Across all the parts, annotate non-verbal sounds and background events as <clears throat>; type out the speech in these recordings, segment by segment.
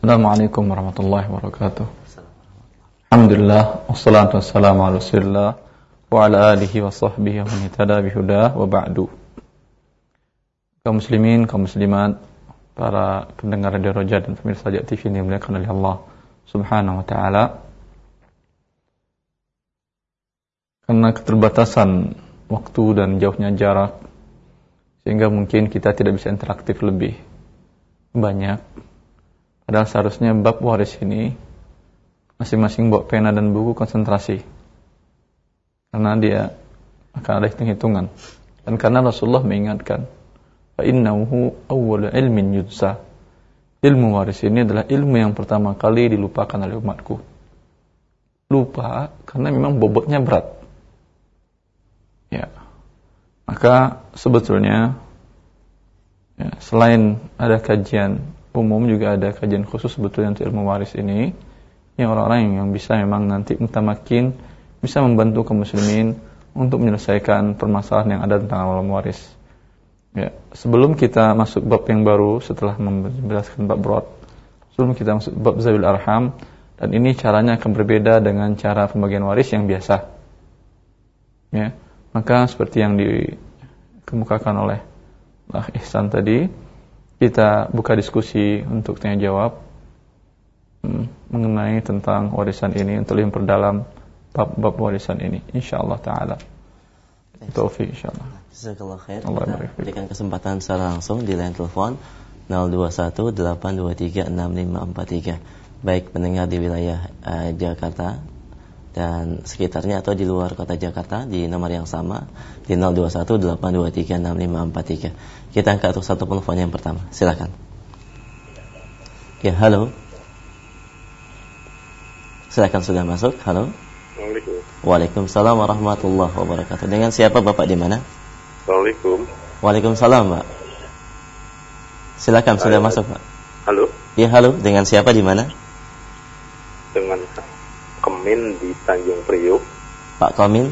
Assalamualaikum warahmatullahi wabarakatuh. Alhamdulillah wassalatu wassalamu ala Rasulillah wa ala alihi wa sahbihi wa man bihudah wa ba'du. Kaum muslimin, kaum muslimat, para pendengar Radio Roja dan pemirsa Jat TV ini dimuliakan oleh Allah Subhanahu wa taala. Karena keterbatasan waktu dan jauhnya jarak sehingga mungkin kita tidak bisa interaktif lebih banyak. Padahal seharusnya bab waris ini masing-masing bawa pena dan buku konsentrasi. Karena dia akan ada hitung-hitungan. Dan karena Rasulullah mengingatkan, innahu awwalu ilmin yudsa. Ilmu waris ini adalah ilmu yang pertama kali dilupakan oleh umatku. Lupa karena memang bobotnya berat. Ya. Maka sebetulnya ya, selain ada kajian umum juga ada kajian khusus sebetulnya untuk ilmu waris ini yang orang-orang yang bisa memang nanti mutamakin bisa membantu kaum muslimin untuk menyelesaikan permasalahan yang ada tentang alam waris. Ya, sebelum kita masuk bab yang baru setelah menjelaskan bab berat, sebelum kita masuk bab zawil arham dan ini caranya akan berbeda dengan cara pembagian waris yang biasa. Ya, maka seperti yang dikemukakan oleh Lah Ihsan tadi, kita buka diskusi untuk tanya jawab hmm, mengenai tentang warisan ini untuk lebih perdalam bab-bab warisan ini. Insyaallah taala. Taufik insyaallah. Jazakallah khair. Allah berikan kesempatan secara langsung di line telepon 0218236543 baik pendengar di wilayah uh, Jakarta dan sekitarnya atau di luar kota Jakarta di nomor yang sama di 0218236543. Kita angkat untuk satu telepon yang pertama. Silakan. Ya, halo. Silakan sudah masuk. Halo. Assalamualaikum. Waalaikumsalam warahmatullahi wabarakatuh. Dengan siapa Bapak di mana? Assalamualaikum. Waalaikumsalam, Pak. Silakan sudah masuk, Pak. Halo. Ya, halo. Dengan siapa di mana? Dengan Kemin di Tanjung Priuk. Pak Komin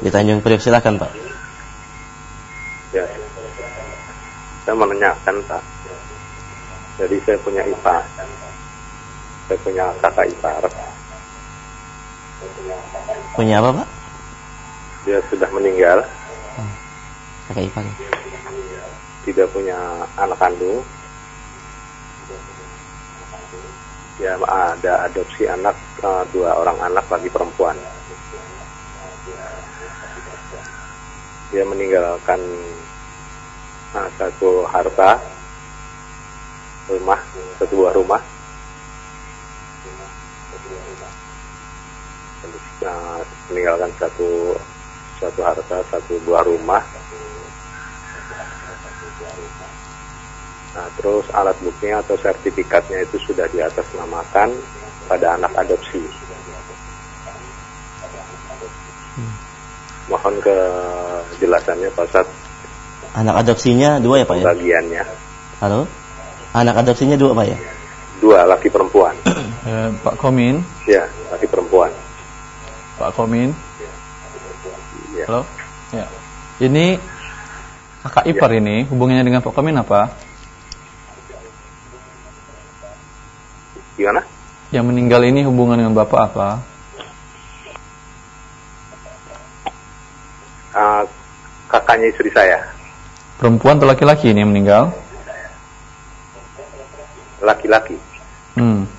di Tanjung Priok silakan Pak. Ya, saya menanyakan Pak. Jadi saya punya ipar, saya punya kakak ipar. Punya apa Pak? Dia sudah meninggal. Kakak ipar. Tidak punya anak kandung. Ya ada adopsi anak uh, dua orang anak lagi perempuan. Dia meninggalkan uh, satu harta rumah satu buah rumah uh, meninggalkan satu satu harta satu buah rumah Nah, terus alat buktinya atau sertifikatnya itu sudah diatasnamakan pada anak adopsi. Hmm. Mohon kejelasannya Pak Ustaz. Anak adopsinya dua ya Pak ya? Bagiannya. Halo? Anak adopsinya dua Pak ya? Dua, laki perempuan. <clears throat> eh, Pak Komin? Ya, laki perempuan. Pak Komin? Ya. Halo? Ya. Ini kakak ipar ya. ini hubungannya dengan Pak Komin apa? Gimana? Yang meninggal ini hubungan dengan bapak apa? Uh, kakaknya istri saya. Perempuan atau laki-laki ini yang meninggal? Laki-laki. Hmm.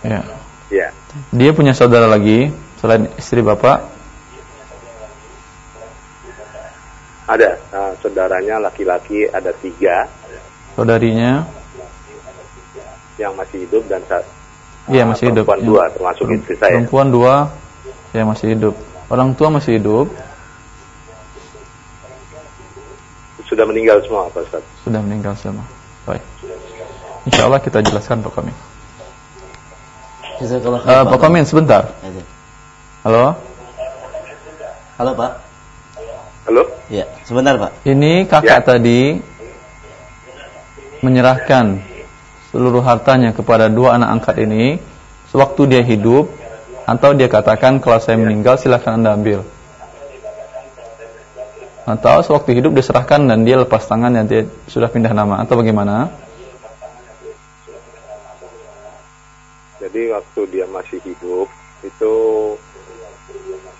Ya. Ya. Dia punya saudara lagi selain istri bapak? Ada. Uh, saudaranya laki-laki ada tiga. Saudarinya? Yang masih hidup dan saat Iya masih hidup. Perempuan dua termasuk istri saya. Perempuan dua yang masih hidup. Orang tua masih hidup. Sudah meninggal semua Pak Ustaz? Sudah meninggal semua. Baik. Insya Allah kita jelaskan Pak Kamin. Uh, Pak Kamin sebentar. Halo. Halo Pak. Halo. Ya, sebentar Pak. Ini kakak ya. tadi menyerahkan seluruh hartanya kepada dua anak angkat ini sewaktu dia hidup atau dia katakan kalau saya meninggal silahkan anda ambil atau sewaktu hidup diserahkan dan dia lepas tangan dan dia sudah pindah nama atau bagaimana Jadi waktu dia masih hidup itu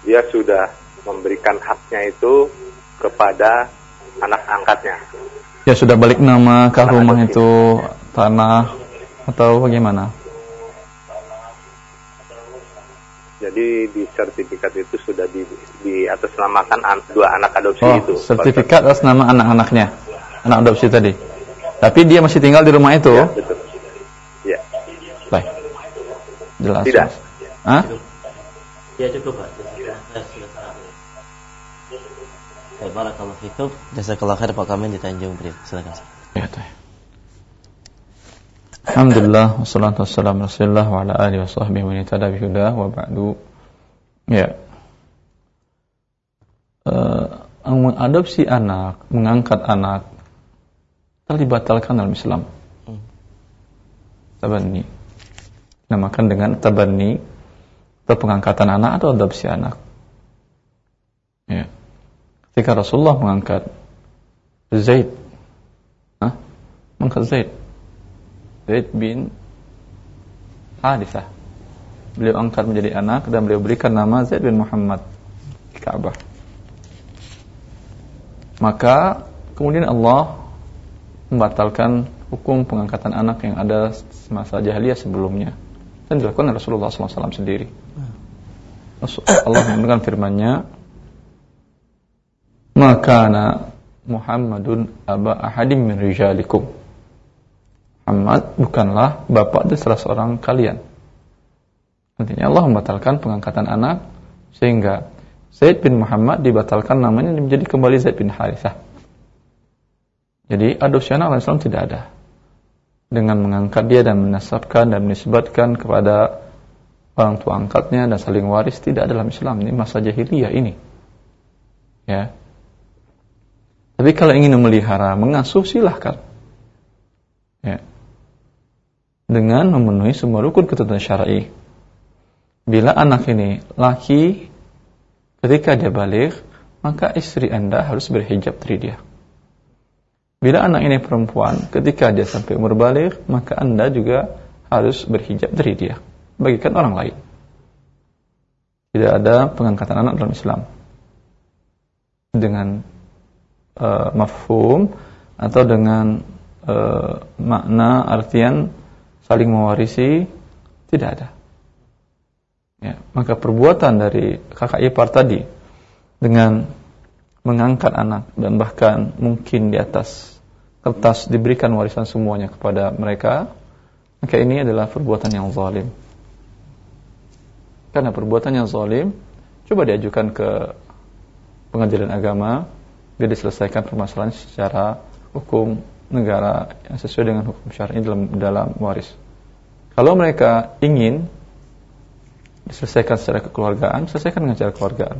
dia sudah memberikan haknya itu kepada anak angkatnya. Ya sudah balik nama ke rumah itu tanah atau bagaimana? Jadi di sertifikat itu sudah di, di atas namakan an, dua anak adopsi oh, itu. sertifikat atas nama anak-anaknya, anak adopsi tadi. Tapi dia masih tinggal di rumah itu. Ya, betul. Ya. Baik. Jelas. Tidak. Hah? Ya cukup Pak. Baik, barakallahu fikum. Jazakallahu khair Pak Kamen di Tanjung Priok. Silakan. Ya, tuh. Alhamdulillah wassalatu wassalamu ala Rasulillah wa ala alihi wa sahbihi wa tada bihudah wa ba'du. Ya. Uh, mengadopsi anak, mengangkat anak telah dibatalkan dalam Islam. Hmm. Tabanni. Namakan dengan tabanni atau pengangkatan anak atau adopsi anak. Ya. Ketika Rasulullah mengangkat Zaid, Hah? mengangkat Zaid, Zaid bin Hadithah. Beliau angkat menjadi anak dan beliau berikan nama Zaid bin Muhammad di Ka'bah. Maka kemudian Allah membatalkan hukum pengangkatan anak yang ada semasa jahiliyah sebelumnya dan dilakukan oleh Rasulullah SAW sendiri. Allah mengatakan firman-Nya, "Maka Muhammadun aba ahadim min rijalikum." Muhammad bukanlah bapak dari salah seorang kalian. Nantinya Allah membatalkan pengangkatan anak sehingga Zaid bin Muhammad dibatalkan namanya menjadi kembali Zaid bin Harithah. Jadi adopsi anak Islam tidak ada. Dengan mengangkat dia dan menasabkan dan menisbatkan kepada orang tua angkatnya dan saling waris tidak dalam Islam. Ini masa jahiliyah ini. Ya. Tapi kalau ingin memelihara, mengasuh silahkan. Ya dengan memenuhi semua rukun ketentuan syar'i. Bila anak ini laki, ketika dia balik, maka istri Anda harus berhijab dari dia. Bila anak ini perempuan, ketika dia sampai umur balik, maka Anda juga harus berhijab dari dia. Bagikan orang lain. Tidak ada pengangkatan anak dalam Islam. Dengan uh, mafhum atau dengan uh, makna artian saling mewarisi tidak ada. Ya, maka perbuatan dari kakak ipar tadi dengan mengangkat anak dan bahkan mungkin di atas kertas diberikan warisan semuanya kepada mereka, maka ini adalah perbuatan yang zalim. Karena perbuatan yang zalim, coba diajukan ke pengadilan agama, dia diselesaikan permasalahan secara hukum negara yang sesuai dengan hukum syar'i dalam dalam waris. Kalau mereka ingin diselesaikan secara kekeluargaan, selesaikan dengan cara keluargaan.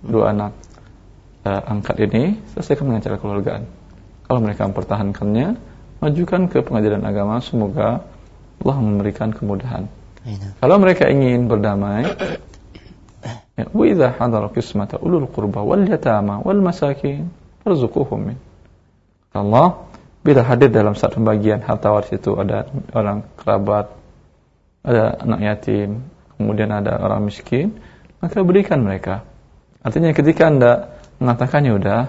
Dua anak uh, angkat ini selesaikan dengan cara kekeluargaan. Kalau mereka mempertahankannya, majukan ke pengadilan agama, semoga Allah memberikan kemudahan. Kalau mereka ingin berdamai, ya, wa idza hadara qismata ulul qurba wal yatama wal masakin. Allah bila hadir dalam saat pembagian harta waris itu ada orang kerabat, ada anak yatim, kemudian ada orang miskin, maka berikan mereka. Artinya ketika Anda mengatakannya udah,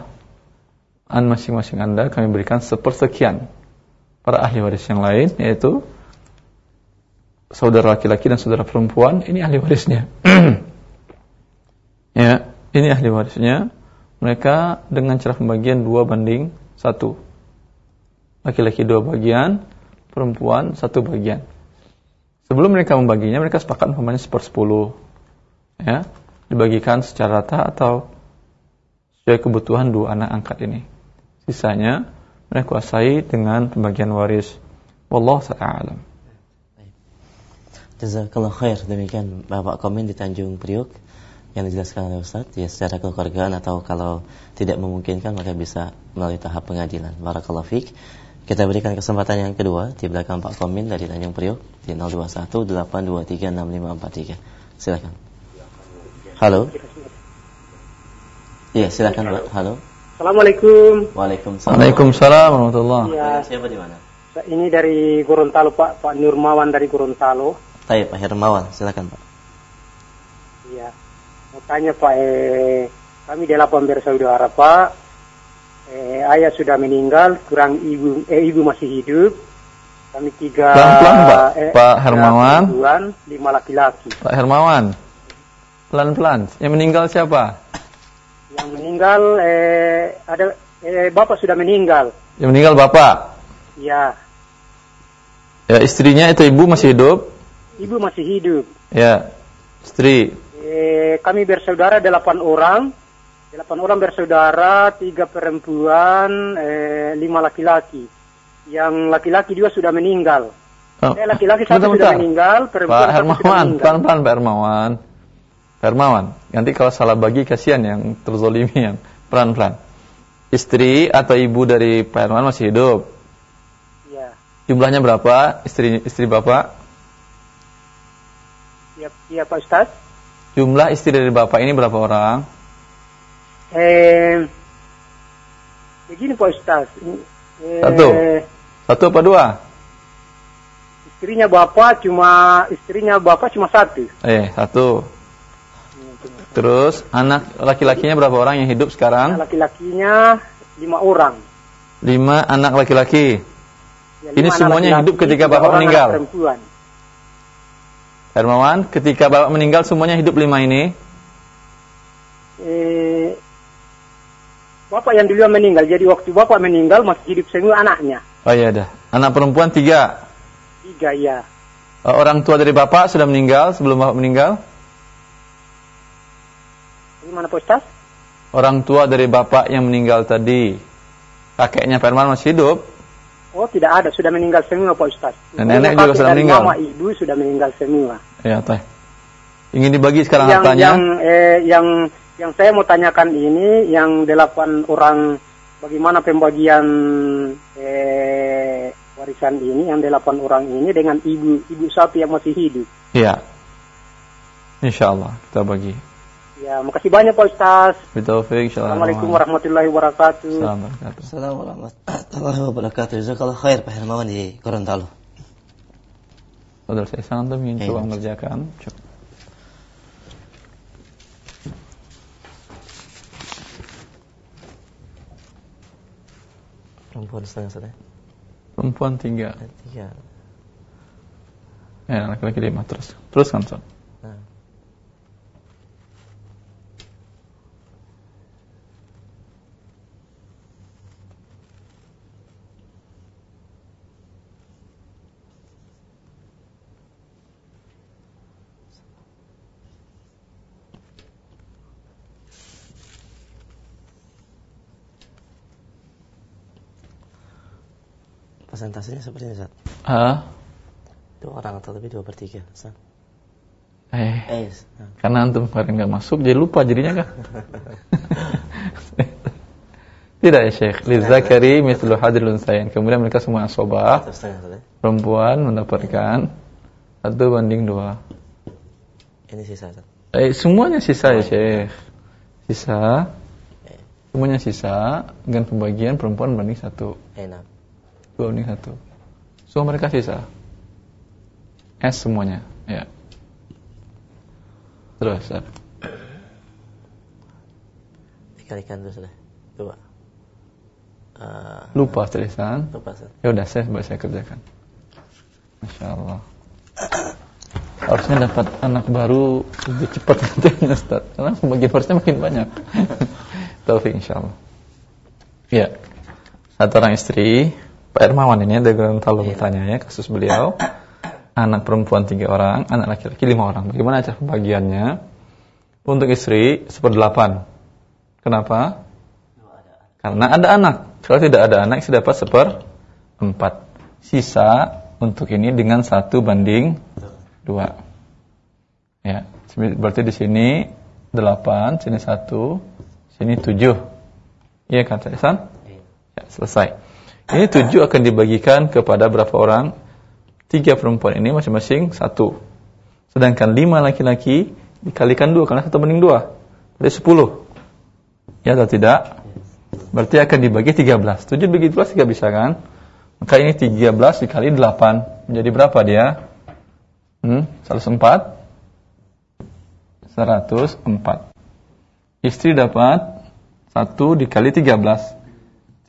an masing-masing Anda kami berikan sepersekian para ahli waris yang lain, yaitu saudara laki-laki dan saudara perempuan, ini ahli warisnya. <clears throat> ini ahli warisnya. Mereka dengan cara pembagian dua banding satu laki-laki dua bagian, perempuan satu bagian. Sebelum mereka membaginya, mereka sepakat umpamanya sepersepuluh, ya, dibagikan secara rata atau sesuai kebutuhan dua anak angkat ini. Sisanya mereka kuasai dengan pembagian waris. Wallahu taala Jazakallah khair demikian Bapak komen di Tanjung Priok yang dijelaskan oleh Ustaz ya secara kekeluargaan atau kalau tidak memungkinkan maka bisa melalui tahap pengadilan. Barakallahu fiik. Kita berikan kesempatan yang kedua di belakang Pak Komin dari Tanjung Priok di 0218236543. Silakan. Halo. Iya, silakan Pak. Halo. Assalamualaikum. Waalaikumsalam. Waalaikumsalam warahmatullahi Ya, Siapa di mana? ini dari Gorontalo Pak, Pak Nurmawan dari Gorontalo. Baik, Pak Hermawan, silakan Pak. Tanya Pak, eh, kami delapan bersaudara Pak. Eh, ayah sudah meninggal, kurang ibu, eh, ibu masih hidup. Kami tiga. Pelan-pelan, Pak. Eh, Pak Hermawan. perempuan, lima laki-laki. Pak Hermawan. Pelan-pelan. Yang meninggal siapa? Yang meninggal, eh, ada, eh, bapak sudah meninggal. Yang meninggal bapak. Ya, Ya, istrinya itu ibu masih hidup. ibu masih hidup. Ya, istri. Eh, kami bersaudara delapan orang. Delapan orang bersaudara, tiga perempuan, eh, lima laki-laki. Yang laki-laki juga sudah meninggal. Oh, Eh, laki-laki satu bentar, sudah bentar. meninggal, perempuan Pak Hermawan, pelan-pelan Pak Hermawan. Pak Hermawan, nanti kalau salah bagi kasihan yang terzolimi yang pelan-pelan. Istri atau ibu dari Pak Hermawan masih hidup. Ya, Jumlahnya berapa? Istri istri Bapak? ya, ya Pak Ustadz. Jumlah istri dari Bapak ini berapa orang? Eh, begini Pak Ustadz. Eh, Satu. Satu apa dua? Istrinya bapak cuma istrinya bapak cuma satu. Eh, satu. Terus anak laki-lakinya berapa orang yang hidup sekarang? Laki-lakinya lima orang. Lima anak laki-laki. Ya, Ini anak semuanya laki-laki, hidup ketika bapak meninggal? Perempuan. Hermawan, ketika bapak meninggal semuanya hidup lima ini? Eh, bapak yang duluan meninggal. Jadi waktu bapak meninggal masih hidup semua anaknya. Oh iya dah. Anak perempuan tiga. Tiga ya. Orang tua dari bapak sudah meninggal sebelum bapak meninggal. Gimana Pak? Orang tua dari bapak yang meninggal tadi. Kakeknya Herman masih hidup. Oh tidak ada, sudah meninggal semua Pak Ustaz. Nenek juga sudah meninggal? Mama ibu sudah meninggal semua. Ya teh. Ingin dibagi sekarang yang hartanya? yang eh, yang yang saya mau tanyakan ini yang delapan orang bagaimana pembagian eh, warisan ini yang delapan orang ini dengan ibu ibu satu yang masih hidup. Iya. Insya Allah kita bagi. Ya, makasih banyak Pak Ustaz. Bitaufik insyaallah. Assalamualaikum warahmatullahi wabarakatuh. Assalamualaikum warahmatullahi Assalamualaikum warahmatullahi wabarakatuh. Jazakallah khair Pak Hermawan di Gorontalo. Saudara saya sangat ingin Iya. coba mengerjakan. Coba. Perempuan setengah setengah. Perempuan tiga. Tiga. Ya, laki-laki lima terus. Terus kan, Sob? Persentasenya seperti ini, Ustaz. Ah, Dua orang atau lebih dua per tiga, Ustaz. eh, Eh, nah. karena antum kemarin nggak masuk, jadi lupa jadinya kah? <laughs> Tidak ya Syekh. Lizakari mislu hadril unsayain. Kemudian mereka semua asobah. Ya. Perempuan mendapatkan satu banding dua. Ini sisa. Eh, semuanya sisa ya Syekh. Sisa. Semuanya sisa dengan pembagian perempuan banding satu. Enak. Dua banding satu. Semua mereka sisa. S semuanya. Ya. Terus. Ustaz. Dikalikan dulu, sudah. Dua. Eh, Lupa tulisan. lupa. Ya udah saya saya kerjakan. Masya Allah. Harusnya dapat anak baru lebih cepat nantinya Ustaz. Karena pembagian harusnya makin banyak. <laughs> Taufik insya Allah. Ya. Satu orang istri, Pak Hermawan ini dari Gorontalo bertanya ya kasus beliau. Anak perempuan tiga orang, anak laki-laki lima orang. Bagaimana cara pembagiannya? Untuk istri seperdelapan. Kenapa? Karena ada anak. Kalau tidak ada anak, istri dapat seperempat. Sisa untuk ini dengan satu banding dua. Ya, berarti di sini delapan, sini satu, sini tujuh. Iya Pak Ihsan? Ya, selesai. Ini tujuh akan dibagikan kepada berapa orang? Tiga perempuan ini masing-masing satu. Sedangkan lima laki-laki dikalikan dua karena satu banding dua. Berarti sepuluh. Ya atau tidak? Berarti akan dibagi 13. 7 bagi 12 tidak bisa kan? Maka ini 13 dikali 8. Menjadi berapa dia? Hmm, 104 104 Istri dapat 1 dikali 13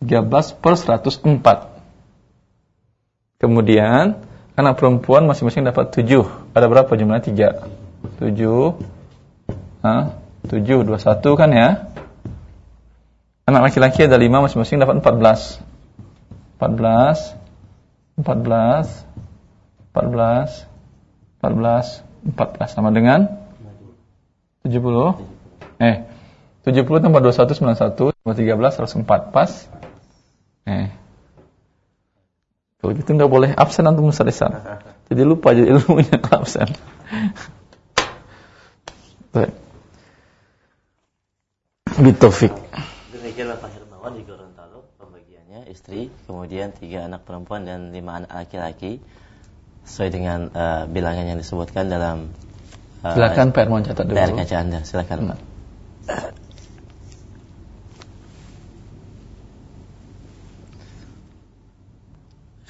13 per 104 Kemudian anak perempuan masing-masing dapat 7 Ada berapa jumlahnya? 3 7 Hah? 7, 21 kan ya? Anak laki-laki ada 5 masing-masing dapat 14 14 14 14 14 14 sama dengan? 70 eh 70 tambah 21 91 tambah 13 104 pas eh kalau gitu nggak boleh absen antum Ustaz jadi lupa jadi ilmunya absen Baik. Bitofik. Demikianlah Pak Hermawan di Gorontalo pembagiannya istri, kemudian tiga anak perempuan dan lima anak laki-laki sesuai dengan uh, bilangan yang disebutkan dalam uh, silakan Pak Hermawan catat dulu. Layar kaca Anda, silakan Pak.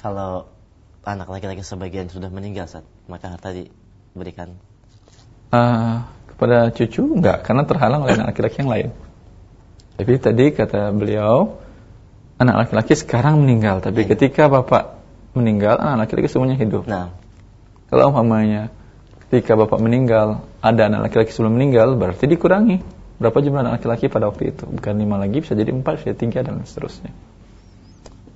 Kalau anak laki-laki sebagian sudah meninggal saat maka harta diberikan uh, kepada cucu enggak karena terhalang oleh anak laki-laki yang lain. Tapi tadi kata beliau anak laki-laki sekarang meninggal, tapi ketika bapak meninggal, anak laki-laki semuanya hidup. Nah, kalau umpamanya ketika bapak meninggal ada anak laki-laki sebelum meninggal, berarti dikurangi berapa jumlah anak laki-laki pada waktu itu? Bukan lima lagi, bisa jadi empat, bisa jadi tiga dan seterusnya.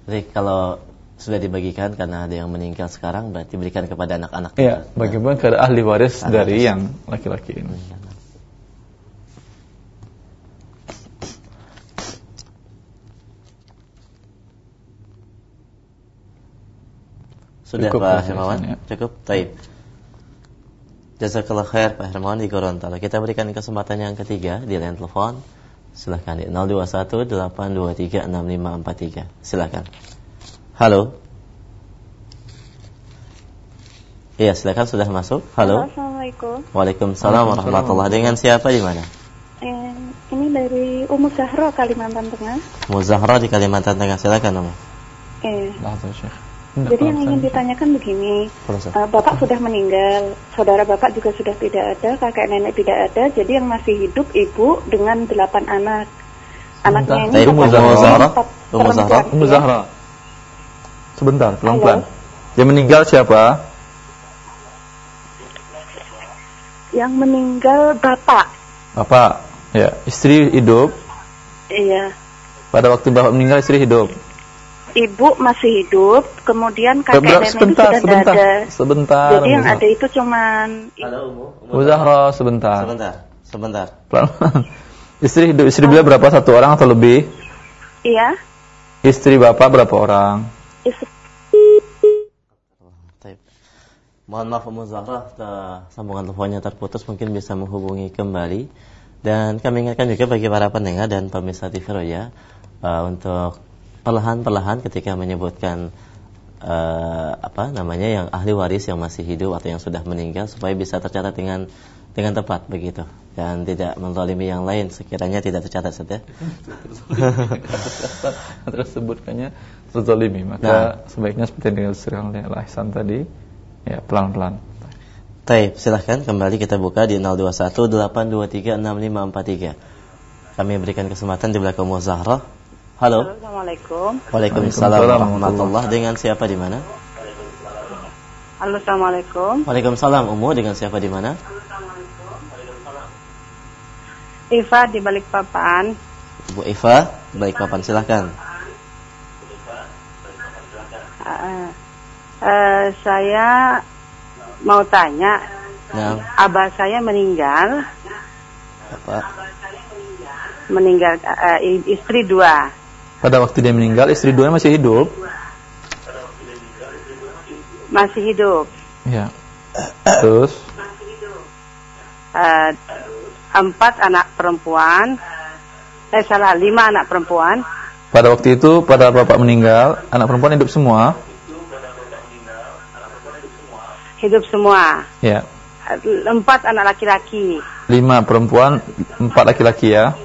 Jadi kalau sudah dibagikan karena ada yang meninggal sekarang berarti berikan kepada anak-anak. Iya, bagaimana nah. kepada ahli waris ahli dari waris. yang laki-laki ini. Sudah Cukup Pak Hermawan? Ya. Cukup? Taib. Jazakallah khair Pak Hermawan di Gorontalo. Kita berikan kesempatan yang ketiga di line telepon. Silahkan di 021 823 6543. Silahkan. Halo. Iya, silakan sudah masuk. Halo. Assalamualaikum. Waalaikumsalam warahmatullahi Dengan siapa di mana? Eh, ini dari Umu Zahra Kalimantan Tengah. Umu Zahra di Kalimantan Tengah. Silakan, Umu. Eh. Syekh. Jadi yang ingin ditanyakan begini, uh, Bapak sudah meninggal, saudara Bapak juga sudah tidak ada, kakek nenek tidak ada, jadi yang masih hidup ibu dengan delapan anak. Anaknya ini Ummu Zahra, Ummu Zahra, Ummu Zahra. Sebentar, pelan-pelan. Yang meninggal siapa? Yang meninggal Bapak. Bapak, ya. Istri hidup? Iya. Pada waktu Bapak meninggal istri hidup? ibu masih hidup, kemudian kakek nenek sebentar, sudah sebentar, ada. Sebentar. Jadi yang ada itu cuman Halo Umu. Umu Zahra, sebentar. Sebentar, sebentar. istri hidup, istri beliau berapa? Satu orang atau lebih? Iya. Istri Bapak berapa orang? Mohon maaf Umu Zahra, sambungan teleponnya terputus, mungkin bisa menghubungi kembali. Dan kami ingatkan juga bagi para pendengar dan pemirsa TV Roya uh, untuk perlahan-perlahan ketika menyebutkan uh, apa namanya yang ahli waris yang masih hidup atau yang sudah meninggal supaya bisa tercatat dengan dengan tepat begitu. Dan tidak menzalimi yang lain. Sekiranya tidak tercatat saja. <laughs> Tersebutkannya terzalimi maka nah. sebaiknya seperti yang disebutkan oleh Ihsan tadi ya pelan-pelan. Taib, silahkan kembali kita buka di 021 823 6543. Kami berikan kesempatan di belakang Zahra Halo. Assalamualaikum. Waalaikumsalam warahmatullah. Dengan siapa di mana? Halo, Assalamualaikum. Waalaikumsalam. Umu dengan siapa di mana? Eva di Balikpapan. Bu Eva, Balikpapan silahkan. Uh, uh, saya mau tanya, nah. abah saya meninggal. Apa? Meninggal uh, istri dua. Pada waktu dia meninggal istri dua masih hidup? Masih hidup. Ya. Terus? Uh, empat anak perempuan. Eh salah lima anak perempuan pada waktu itu pada bapak meninggal anak perempuan hidup semua hidup semua ya empat anak laki-laki lima perempuan empat laki-laki ya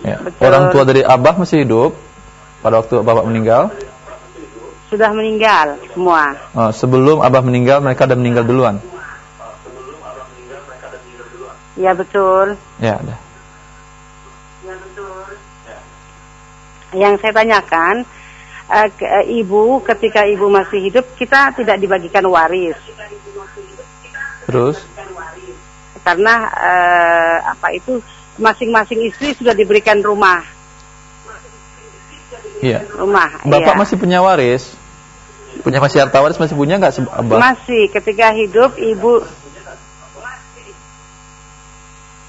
Ya. Orang tua dari abah masih hidup pada waktu bapak meninggal? sudah meninggal semua. Oh, sebelum abah meninggal mereka sudah meninggal duluan. Ya betul. Ya ada. Ya betul. Yang saya tanyakan, uh, ke, uh, ibu ketika ibu masih hidup kita tidak dibagikan waris. Terus? Karena uh, apa itu masing-masing istri sudah diberikan rumah. Iya. Rumah. Bapak iya. masih punya waris? Punya masih harta waris masih punya nggak Abah? Masih. Ketika hidup ibu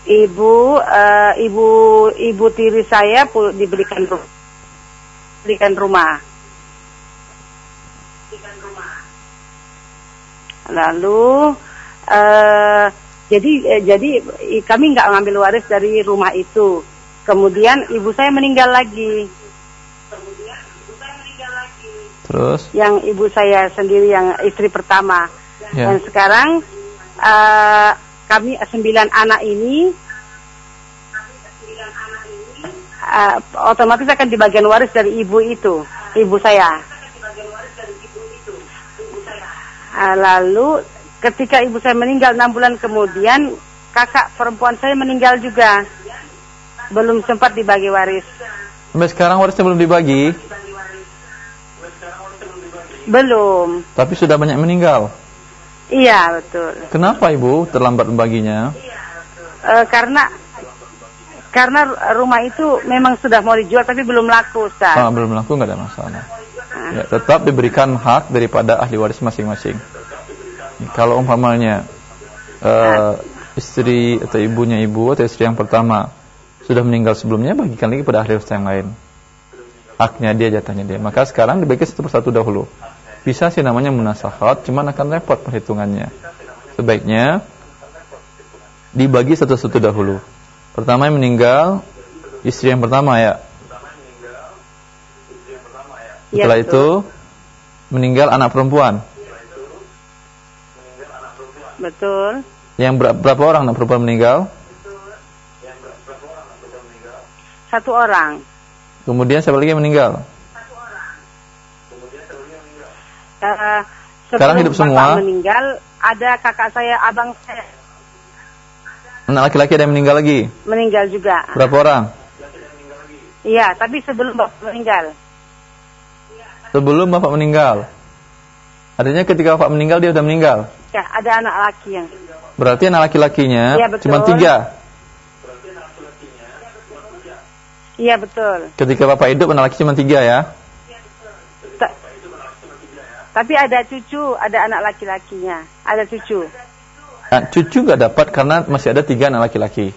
ibu uh, ibu ibu tiri saya diberikan rumah. Diberikan rumah. Lalu uh, jadi eh, jadi kami nggak ngambil waris dari rumah itu. Kemudian ibu saya meninggal lagi. Terus? Yang ibu saya sendiri yang istri pertama. Yeah. Dan sekarang uh, kami sembilan anak ini uh, otomatis akan dibagian waris dari ibu itu, ibu saya. Uh, lalu ketika ibu saya meninggal enam bulan kemudian kakak perempuan saya meninggal juga, belum sempat dibagi waris. Sampai sekarang warisnya belum dibagi? Belum. Tapi sudah banyak meninggal. Iya betul. Kenapa ibu terlambat membaginya? E, karena karena rumah itu memang sudah mau dijual tapi belum laku, Ustaz. Ah, belum laku nggak ada masalah. Ah. Ya, tetap diberikan hak daripada ahli waris masing-masing. Kalau umpamanya uh, istri atau ibunya ibu atau istri yang pertama sudah meninggal sebelumnya, bagikan lagi pada ahli waris yang lain haknya dia jatahnya dia maka sekarang dibagi satu persatu dahulu bisa sih namanya munasahat cuman akan repot perhitungannya sebaiknya dibagi satu-satu dahulu pertama yang meninggal istri yang pertama ya setelah ya, itu meninggal anak perempuan betul yang ber berapa orang anak perempuan meninggal satu orang Kemudian siapa lagi yang meninggal? Uh, Sekarang hidup semua. meninggal, ada kakak saya, abang saya. Anak laki-laki ada yang meninggal lagi? Meninggal juga. Berapa orang? Iya, tapi sebelum bapak meninggal. Sebelum bapak meninggal? Artinya ketika bapak meninggal dia sudah meninggal? Ya, ada anak laki yang. Berarti anak laki-lakinya ya, cuma tiga? Iya betul. Ketika bapak hidup anak laki cuma tiga ya? Ta tapi ada cucu, ada anak laki-lakinya, ada cucu. Nah, cucu nggak dapat karena masih ada tiga anak laki-laki.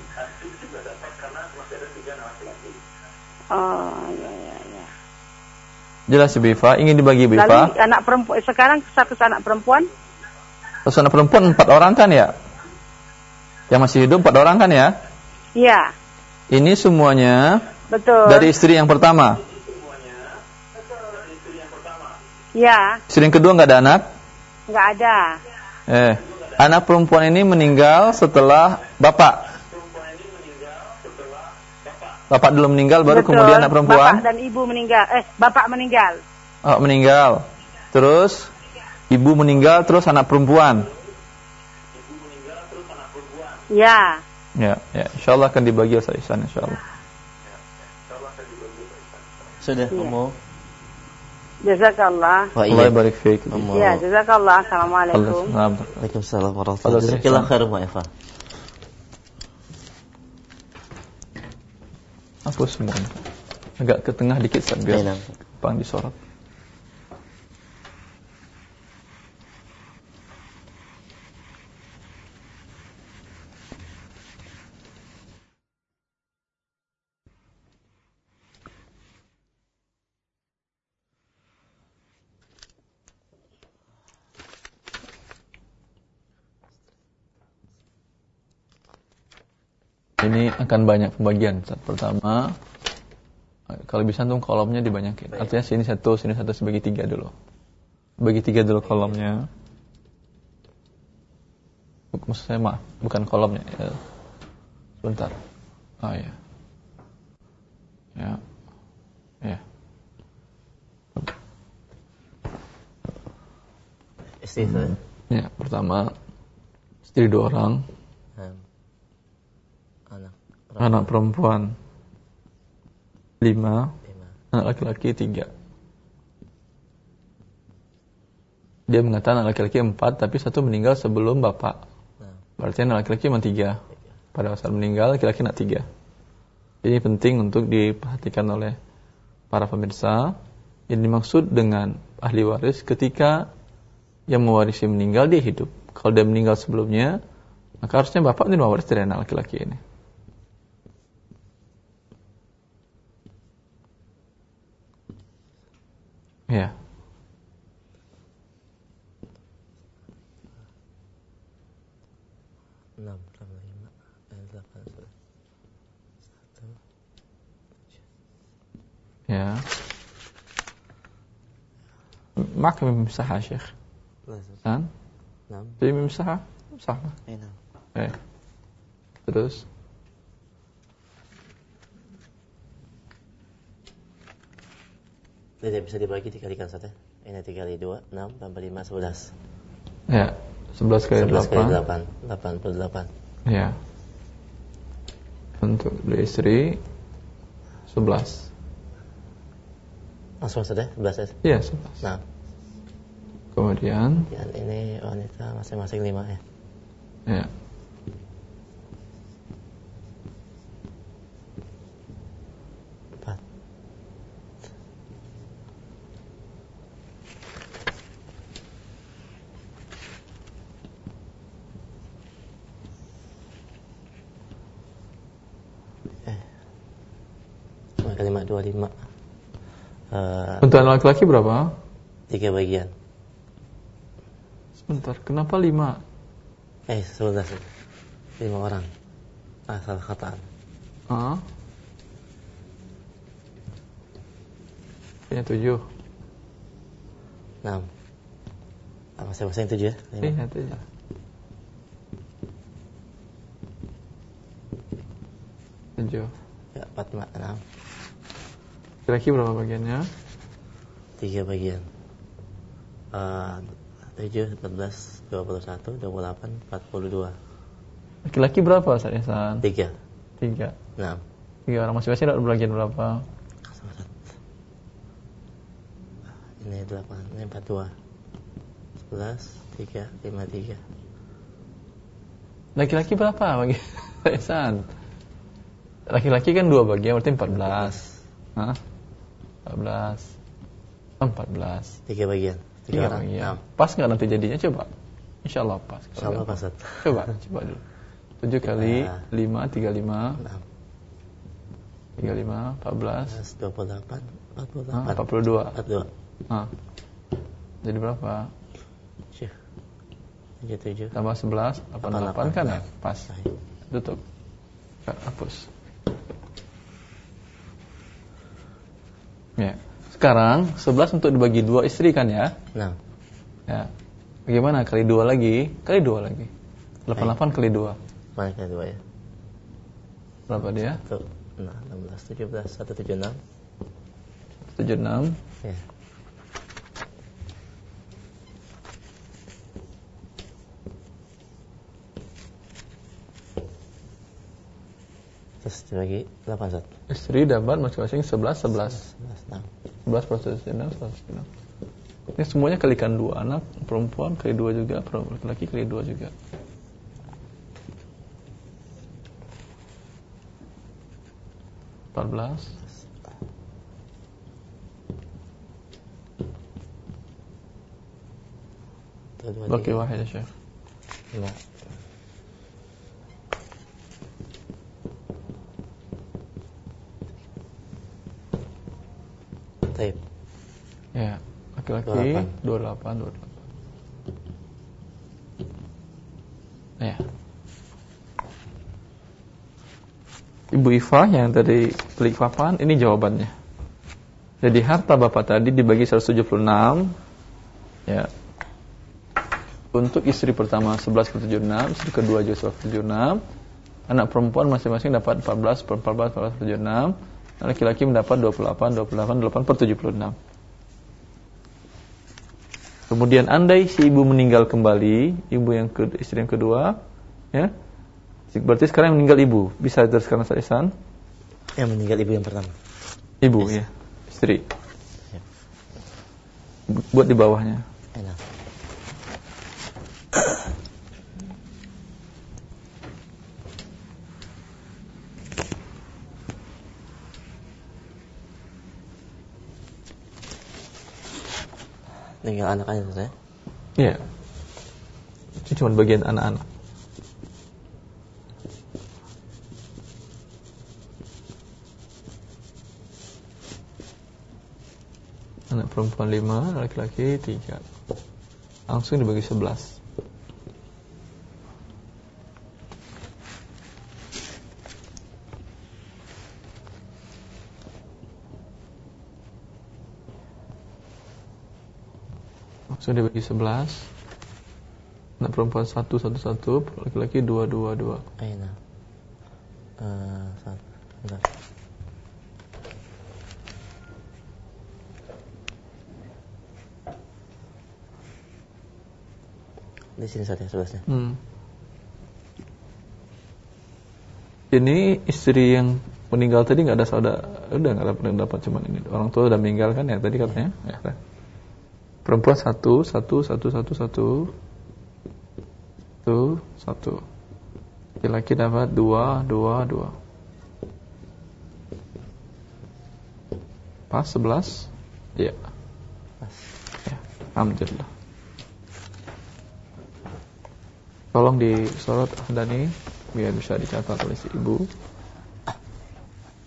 Oh, ya, ya, ya. Jelas Bifa, ingin dibagi Bifa. Lalu anak perempuan, sekarang satu anak perempuan? Satu anak perempuan empat orang kan ya? Yang masih hidup empat orang kan ya? Iya. Ini semuanya Betul. Dari istri yang pertama. Ya. Istri yang kedua nggak ada anak? Nggak ada. Eh, anak perempuan ini meninggal setelah bapak. Bapak dulu meninggal, baru Betul. kemudian anak perempuan. Bapak dan ibu meninggal. Eh, bapak meninggal. Oh, meninggal. Terus ibu meninggal, terus anak perempuan. Ya. Ya, ya. Insya Allah akan dibagi Ustaz Ihsan, insya Allah. Sudah, ya. Jazakallah. Wa Allah barik fiik. Ya, jazakallah. Assalamualaikum. Waalaikumsalam warahmatullahi wabarakatuh. Jazakallah khair Mbak Eva. Semua. Agak ke tengah dikit biar gampang disorot. Ini akan banyak pembagian. Saat pertama, kalau bisa tuh kolomnya dibanyakin. Artinya sini satu, sini satu, sebagi tiga dulu. Bagi tiga dulu kolomnya. Maksud saya maaf, bukan kolomnya. Ya. Sebentar. Oh ya. Ya. Ya. Istri hmm. Ya, pertama istri dua orang. Hmm. Anak perempuan. Anak perempuan lima. lima. Anak laki-laki tiga. Dia mengatakan anak laki-laki empat, tapi satu meninggal sebelum bapak. Nah. Berarti anak laki-laki cuma tiga. Pada saat meninggal, laki-laki anak tiga. Ini penting untuk diperhatikan oleh para pemirsa. Yang dimaksud dengan ahli waris ketika yang mewarisi meninggal dia hidup. Kalau dia meninggal sebelumnya, maka harusnya bapak menerima waris dari anak laki-laki ini. Yeah. enam tambah lima delapan satu يا معك ممسحها يا شيخ. الآن؟ نعم. تبي ممسحها؟ ممسحها إي نعم. إيه. تدرس؟ Tidak bisa dibagi dikalikan satu ini tiga kali dua enam tambah lima sebelas. Ya 11 kali 11 kali 8 88 Ya. Untuk beli istri 11 Langsung saja 11 ya? Iya 11 Nah. Kemudian? Dan ini wanita masing-masing 5 ya? Ya kalimat 25 uh, Untuk anak laki-laki berapa? Tiga bagian. Sebentar, kenapa lima? Eh, sebentar Lima orang. Ah, salah kata Ah. Ini tujuh. Enam. Ah, Masing-masing tujuh ya? Iya, tujuh. Tujuh. Ya, empat, enam Laki-laki berapa bagiannya? Tiga bagian. Uh, 7, 14, 21, 28, 42. Laki-laki berapa Ustaz Ihsan? Tiga. Tiga. Enam. Tiga orang masing-masing dapat bagian berapa? Ini 8, ini 42. 11, 3, 5, 3. Laki-laki berapa bagi Ihsan? Laki-laki kan dua bagian berarti 14. Hah? 14 14 Tiga bagian Tiga, Tiga bagian. Pas nggak nanti jadinya? Coba. Insya Allah pas. Insya Allah pas Coba coba dulu. 7 kali nah. 5 35 6 35 14 28 48 42 42 ah. Jadi berapa? Syekh. 77 Tambah 11 88, 88 kan ya? Pas. Tutup. Hapus Ya. Sekarang 11 untuk dibagi dua istri kan ya? Nah. Ya. Bagaimana kali dua lagi? Kali dua lagi. 88 kali dua. Mana kali dua ya? Berapa dia? Satu, nah, 16, 17, 176. 76. Ya. Terus dibagi 81 Istri dapat masing-masing 11 11 11 11 proses jenang 11 jenang. Ini semuanya kalikan dua anak Perempuan kali dua juga Laki-laki kali dua juga. Empat belas. Baki wahid ya Syekh Enggak Taib. Ya, laki-laki 28 28. Ya. Ibu Ifa yang tadi klik papan, ini jawabannya. Jadi harta bapak tadi dibagi 176 ya. Untuk istri pertama 11 per 76, istri kedua juga 11 76. Anak perempuan masing-masing dapat 14 per 14 per 76 Laki-laki mendapat 28, 28, 8 per 76. Kemudian andai si ibu meninggal kembali, ibu yang ke, istri yang kedua, ya, berarti sekarang yang meninggal ibu, bisa diteruskan Ustaz Ihsan? Yang meninggal ibu yang pertama. Ibu yes. ya, istri. Ya. Buat di bawahnya. Enak. Tinggal anak aja saya. Iya. Itu cuma bagian anak-anak. Anak perempuan lima, laki-laki tiga. Langsung dibagi sebelas. Sudah dibagi 11 anak perempuan satu satu satu laki-laki dua dua dua. Aina uh, satu bentar. di sini saja sebelasnya. Hmm. ini istri yang meninggal tadi nggak ada saudara udah nggak dapat dapat cuman ini orang tua udah meninggal kan ya tadi katanya? Ya, ya perempuan satu satu satu satu satu. Satu satu. Laki-laki dapat dua dua dua. Pas sebelas? Ya ya alhamdulillah. Tolong disorot Dani biar bisa dicatat oleh si ibu.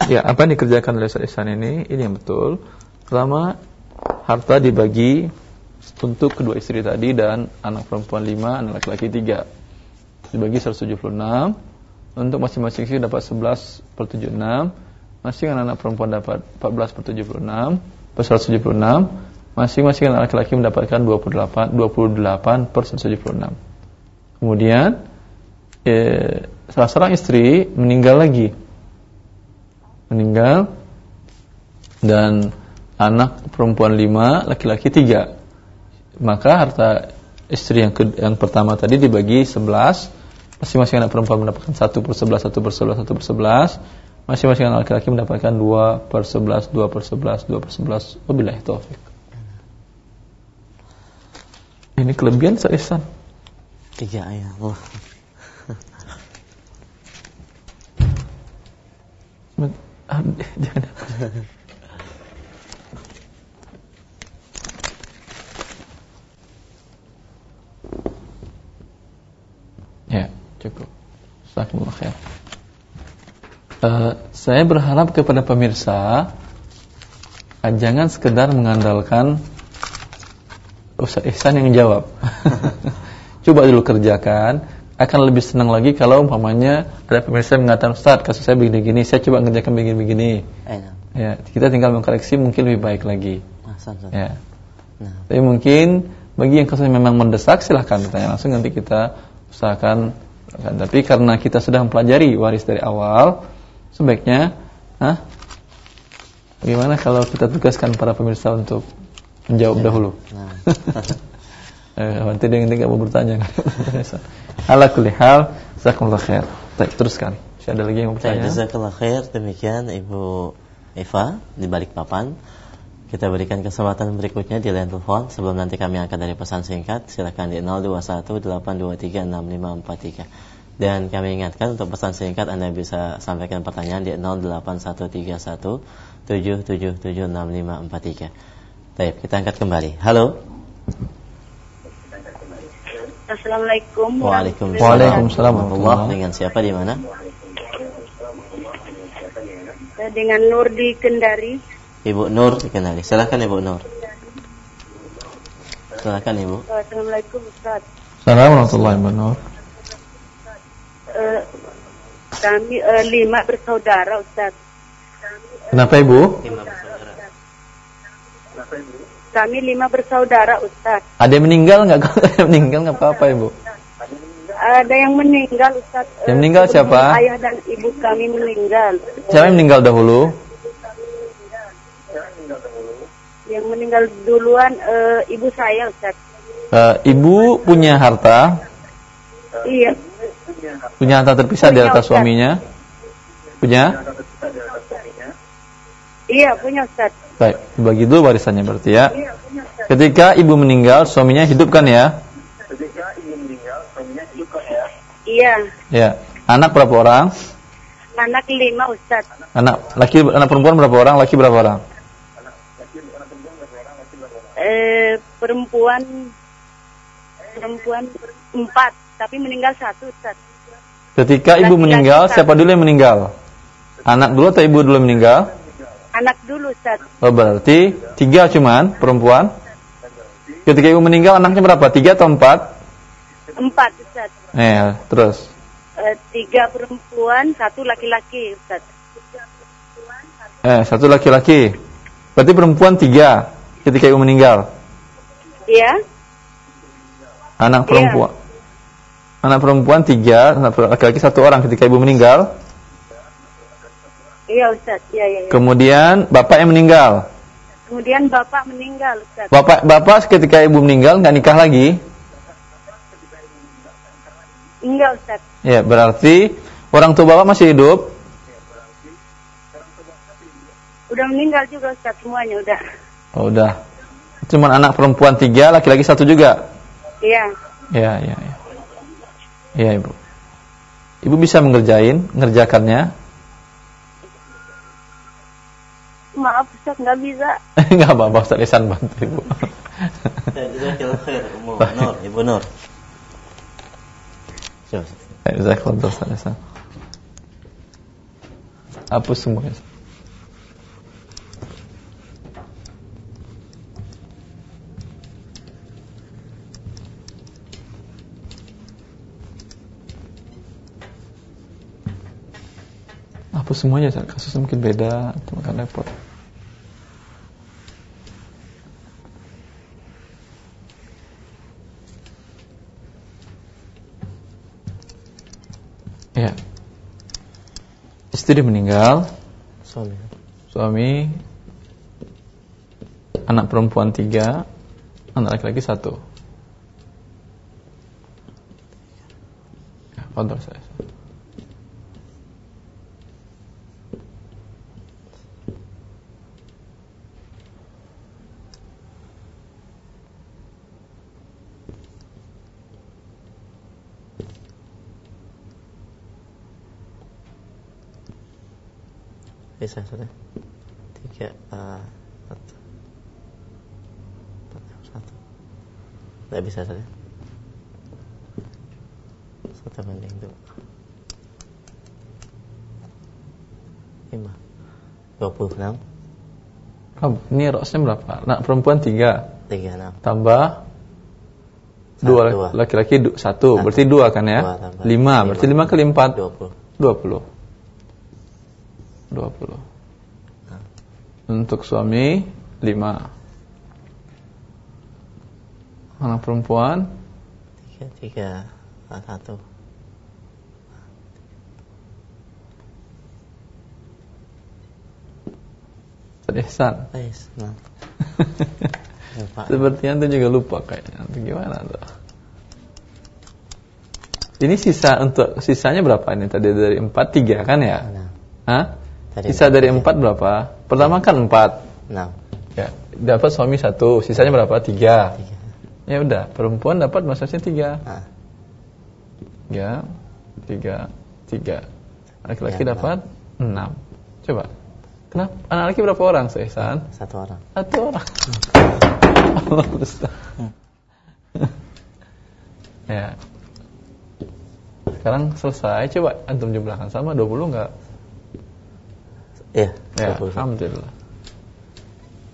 Ya apa yang dikerjakan oleh Ustaz ini? Ini yang betul. Pertama harta dibagi untuk kedua istri tadi dan anak perempuan 5, anak laki-laki 3. Dibagi 176. Untuk masing-masing istri dapat 11 per 76. Masing anak-anak perempuan dapat 14 per 76 per 176. Masing-masing anak laki-laki mendapatkan 28 28 per 176. Kemudian eh, salah seorang istri meninggal lagi. Meninggal dan anak perempuan 5, laki-laki 3 maka harta istri yang ke, yang pertama tadi dibagi 11 masing-masing anak perempuan mendapatkan 1 per 11 1 per 11 1 per 11 masing-masing anak laki-laki mendapatkan 2 per 11 2 per 11 2 per 11 wabillahi taufik ini kelebihan seisan tiga ayat Allah <laughs> jangan Ya, cukup. Jazakumullah khair. Uh, saya berharap kepada pemirsa uh, jangan sekedar mengandalkan Ustaz Ihsan yang jawab. <laughs> Coba dulu kerjakan, akan lebih senang lagi kalau umpamanya ada pemirsa yang mengatakan Ustaz, kasus saya begini-gini, saya coba ngerjakan begini-begini. Ya, kita tinggal mengkoreksi mungkin lebih baik lagi. Ya. Nah. Tapi mungkin bagi yang kasusnya memang mendesak silahkan tanya langsung nanti kita usahakan. Tapi karena kita sudah mempelajari waris dari awal sebaiknya ah bagaimana kalau kita tugaskan para pemirsa untuk menjawab ya. dahulu? Nah. <laughs> eh, nanti dia nggak mau bertanya. <laughs> Ala kulli hal jazakumullah khair. Baik teruskan. Masih ada lagi yang mau bertanya? Jazakallah khair. Demikian Ibu Eva di balik papan kita berikan kesempatan berikutnya di line telepon sebelum nanti kami akan dari pesan singkat. Silakan di 0218236543. Dan kami ingatkan untuk pesan singkat Anda bisa sampaikan pertanyaan di 081317776543. Baik, kita angkat kembali. Halo. Assalamualaikum. Waalaikumsalam. Waalaikumsalam. Dengan siapa di mana? Dengan Nur di Kendari. Ibu Nur dikenali. Silakan Ibu Nur. Silakan Ibu. Assalamualaikum Ustaz. Assalamualaikum warahmatullahi wabarakatuh. Uh, kami uh, lima bersaudara Ustaz. Kenapa Ibu? Lima bersaudara. Kami lima bersaudara Ustaz. Ada yang meninggal nggak? <laughs> meninggal nggak apa-apa Ibu. Ada yang meninggal Ustaz. Yang meninggal siapa? Ayah dan ibu kami meninggal. Siapa yang meninggal dahulu? Yang meninggal duluan uh, ibu saya Ustaz. Uh, ibu punya harta? Iya. Punya harta terpisah punya, di atas suaminya? Punya? Iya, punya Ustaz. Baik, bagi dulu warisannya berarti ya. Ketika ibu meninggal, suaminya hidup kan ya? Ketika ibu meninggal, suaminya hidup kan ya? Iya. Ya. Anak berapa orang? Anak lima Ustaz. Anak laki anak perempuan berapa orang? Laki berapa orang? Eh, perempuan perempuan empat, tapi meninggal satu Ustaz. Ketika ibu meninggal, siapa dulu yang meninggal? Anak dulu atau ibu dulu yang meninggal? Anak dulu, Ustaz. Oh, berarti tiga cuman perempuan? Ketika ibu meninggal anaknya berapa? Tiga atau empat? Empat, Ustaz. Eh, terus? E, tiga perempuan, satu laki-laki, Ustaz. Eh, satu laki-laki. Berarti perempuan tiga ketika ibu meninggal? Iya. Anak iya. perempuan. Iya. Anak perempuan tiga, anak laki-laki satu orang ketika ibu meninggal? Iya Ustaz, iya iya. Ya. Kemudian bapak yang meninggal. Kemudian bapak meninggal Ustaz. Bapak bapak ketika ibu meninggal nggak nikah lagi? Enggak Ustaz. Ya, berarti orang tua bapak masih hidup? Udah meninggal juga Ustaz semuanya udah. Oh, udah. Cuman anak perempuan tiga, laki-laki satu juga? Iya. Iya, iya, iya. Iya, Ibu. Ibu bisa mengerjain, ngerjakannya Maaf Ustaz, nggak bisa. <laughs> nggak apa-apa Ustaz Isan bantu Ibu. Ibu Nur, Ibu Nur. Jazakallah Ustaz Isan. Hapus semuanya. Hapus semuanya kasusnya mungkin beda atau akan repot Ya. Istri meninggal. Suami. Suami. Anak perempuan tiga. Anak laki-laki satu. Ya, saya. Bisa sudah tiga uh, satu. Satu. Tidak bisa sudah satu banding dua. Lima. Dua puluh enam. Ini rosnya berapa? Nak perempuan tiga. Tiga enam. Tambah dua laki-laki satu, berarti dua kan ya? Dua, lima, berarti lima kali empat. Dua puluh. Dua puluh. 20 Untuk suami 5 Anak perempuan? 3 3 1 Ihsan. Nah. <laughs> Sepertinya itu juga lupa kayaknya. Itu gimana tuh? Ini sisa untuk sisanya berapa ini? Tadi dari 4 3 kan ya? Nah. Hah? Tadi Sisa dari empat berapa? Pertama kan empat. Enam. Ya, dapat suami satu. Sisanya berapa? Tiga. tiga. Ya udah, perempuan dapat maksudnya tiga. Ah. Ya, tiga, tiga. Laki-laki ya, dapat enam. Coba. Kenapa? Anak laki berapa orang, Sehsan? Satu orang. Satu orang. Allah <laughs> ya. Sekarang selesai. Coba antum jumlahkan sama 20 enggak? Iya. Ya, alhamdulillah.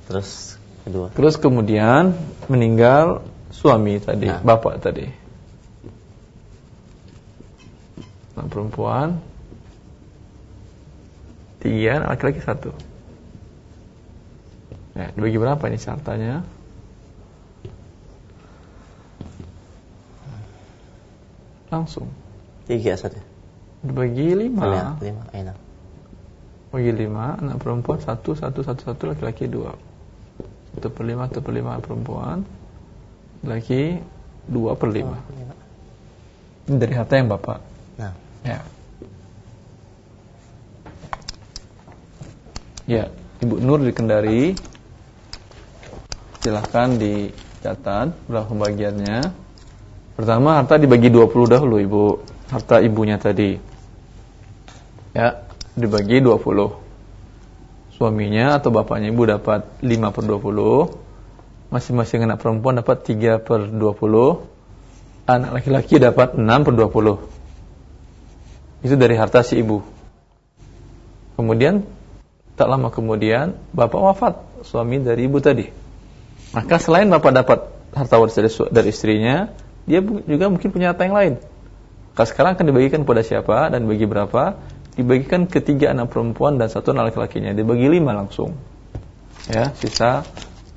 Terus kedua. Terus kemudian meninggal suami tadi, nah. bapak tadi. Nah, perempuan tiga, laki-laki satu. Ya, dibagi berapa ini cartanya? Langsung. Tiga saja. Dibagi lima. Lima, lima enak bagi lima anak perempuan satu satu satu satu laki-laki dua satu per lima satu per lima perempuan lagi dua per lima. Ini dari harta yang bapak. Nah. Ya. Ya, Ibu Nur di Kendari. Silahkan dicatat berapa pembagiannya. Pertama harta dibagi 20 dahulu Ibu. Harta ibunya tadi. Ya, dibagi 20. Suaminya atau bapaknya Ibu dapat 5 per 20. Masing-masing anak perempuan dapat 3 per 20. Anak laki-laki dapat 6 per 20. Itu dari harta si ibu. Kemudian tak lama kemudian bapak wafat, suami dari ibu tadi. Maka selain bapak dapat harta waris dari, dari istrinya, dia juga mungkin punya harta yang lain. Sekarang akan dibagikan kepada siapa dan bagi berapa? Dibagikan ketiga anak perempuan dan satu anak laki-lakinya. Dibagi lima langsung. Ya, sisa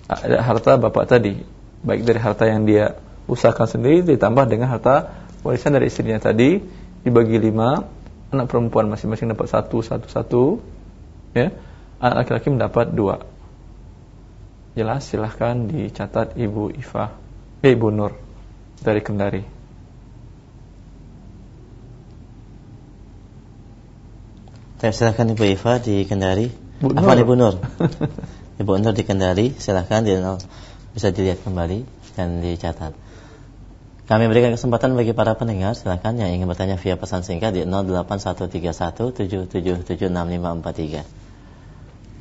ada harta bapak tadi. Baik dari harta yang dia usahakan sendiri ditambah dengan harta warisan dari istrinya tadi dibagi lima anak perempuan masing-masing dapat satu satu satu ya anak laki-laki mendapat dua jelas silahkan dicatat ibu Ifa eh, ibu Nur dari Kendari Saya silahkan Ibu Ifa di Kendari. Bu Nur. Apa Ibu Nur? <laughs> Ibu Nur di Kendari, silahkan di, bisa dilihat kembali dan dicatat. Kami berikan kesempatan bagi para pendengar silakan yang ingin bertanya via pesan singkat di 081317776543.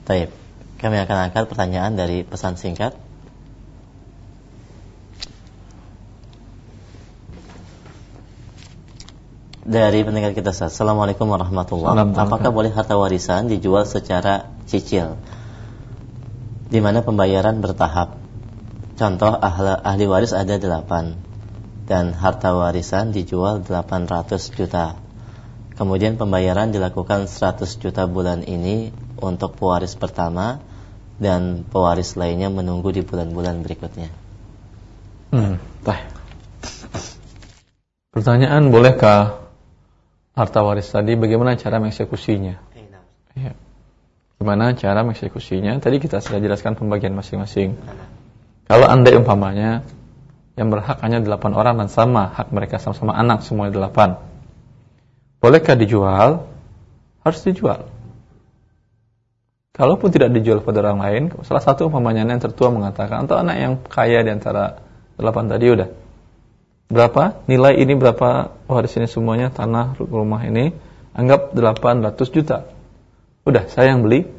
Baik, kami akan angkat pertanyaan dari pesan singkat. Dari pendengar kita Assalamualaikum warahmatullahi wabarakatuh. Apakah boleh harta warisan dijual secara cicil? Di mana pembayaran bertahap. Contoh ahli, ahli waris ada delapan dan harta warisan dijual 800 juta. Kemudian pembayaran dilakukan 100 juta bulan ini untuk pewaris pertama dan pewaris lainnya menunggu di bulan-bulan berikutnya. Hmm, Pertanyaan bolehkah harta waris tadi bagaimana cara mengeksekusinya? Ya. Gimana cara mengeksekusinya? Tadi kita sudah jelaskan pembagian masing-masing. Kalau anda umpamanya yang berhak hanya delapan orang dan sama hak mereka sama-sama anak semua delapan. Bolehkah dijual? Harus dijual. Kalaupun tidak dijual pada orang lain, salah satu umpamanya yang tertua mengatakan, atau anak yang kaya di antara delapan tadi udah. Berapa? Nilai ini berapa waris ini semuanya, tanah, rumah ini, anggap 800 juta. Udah, saya yang beli.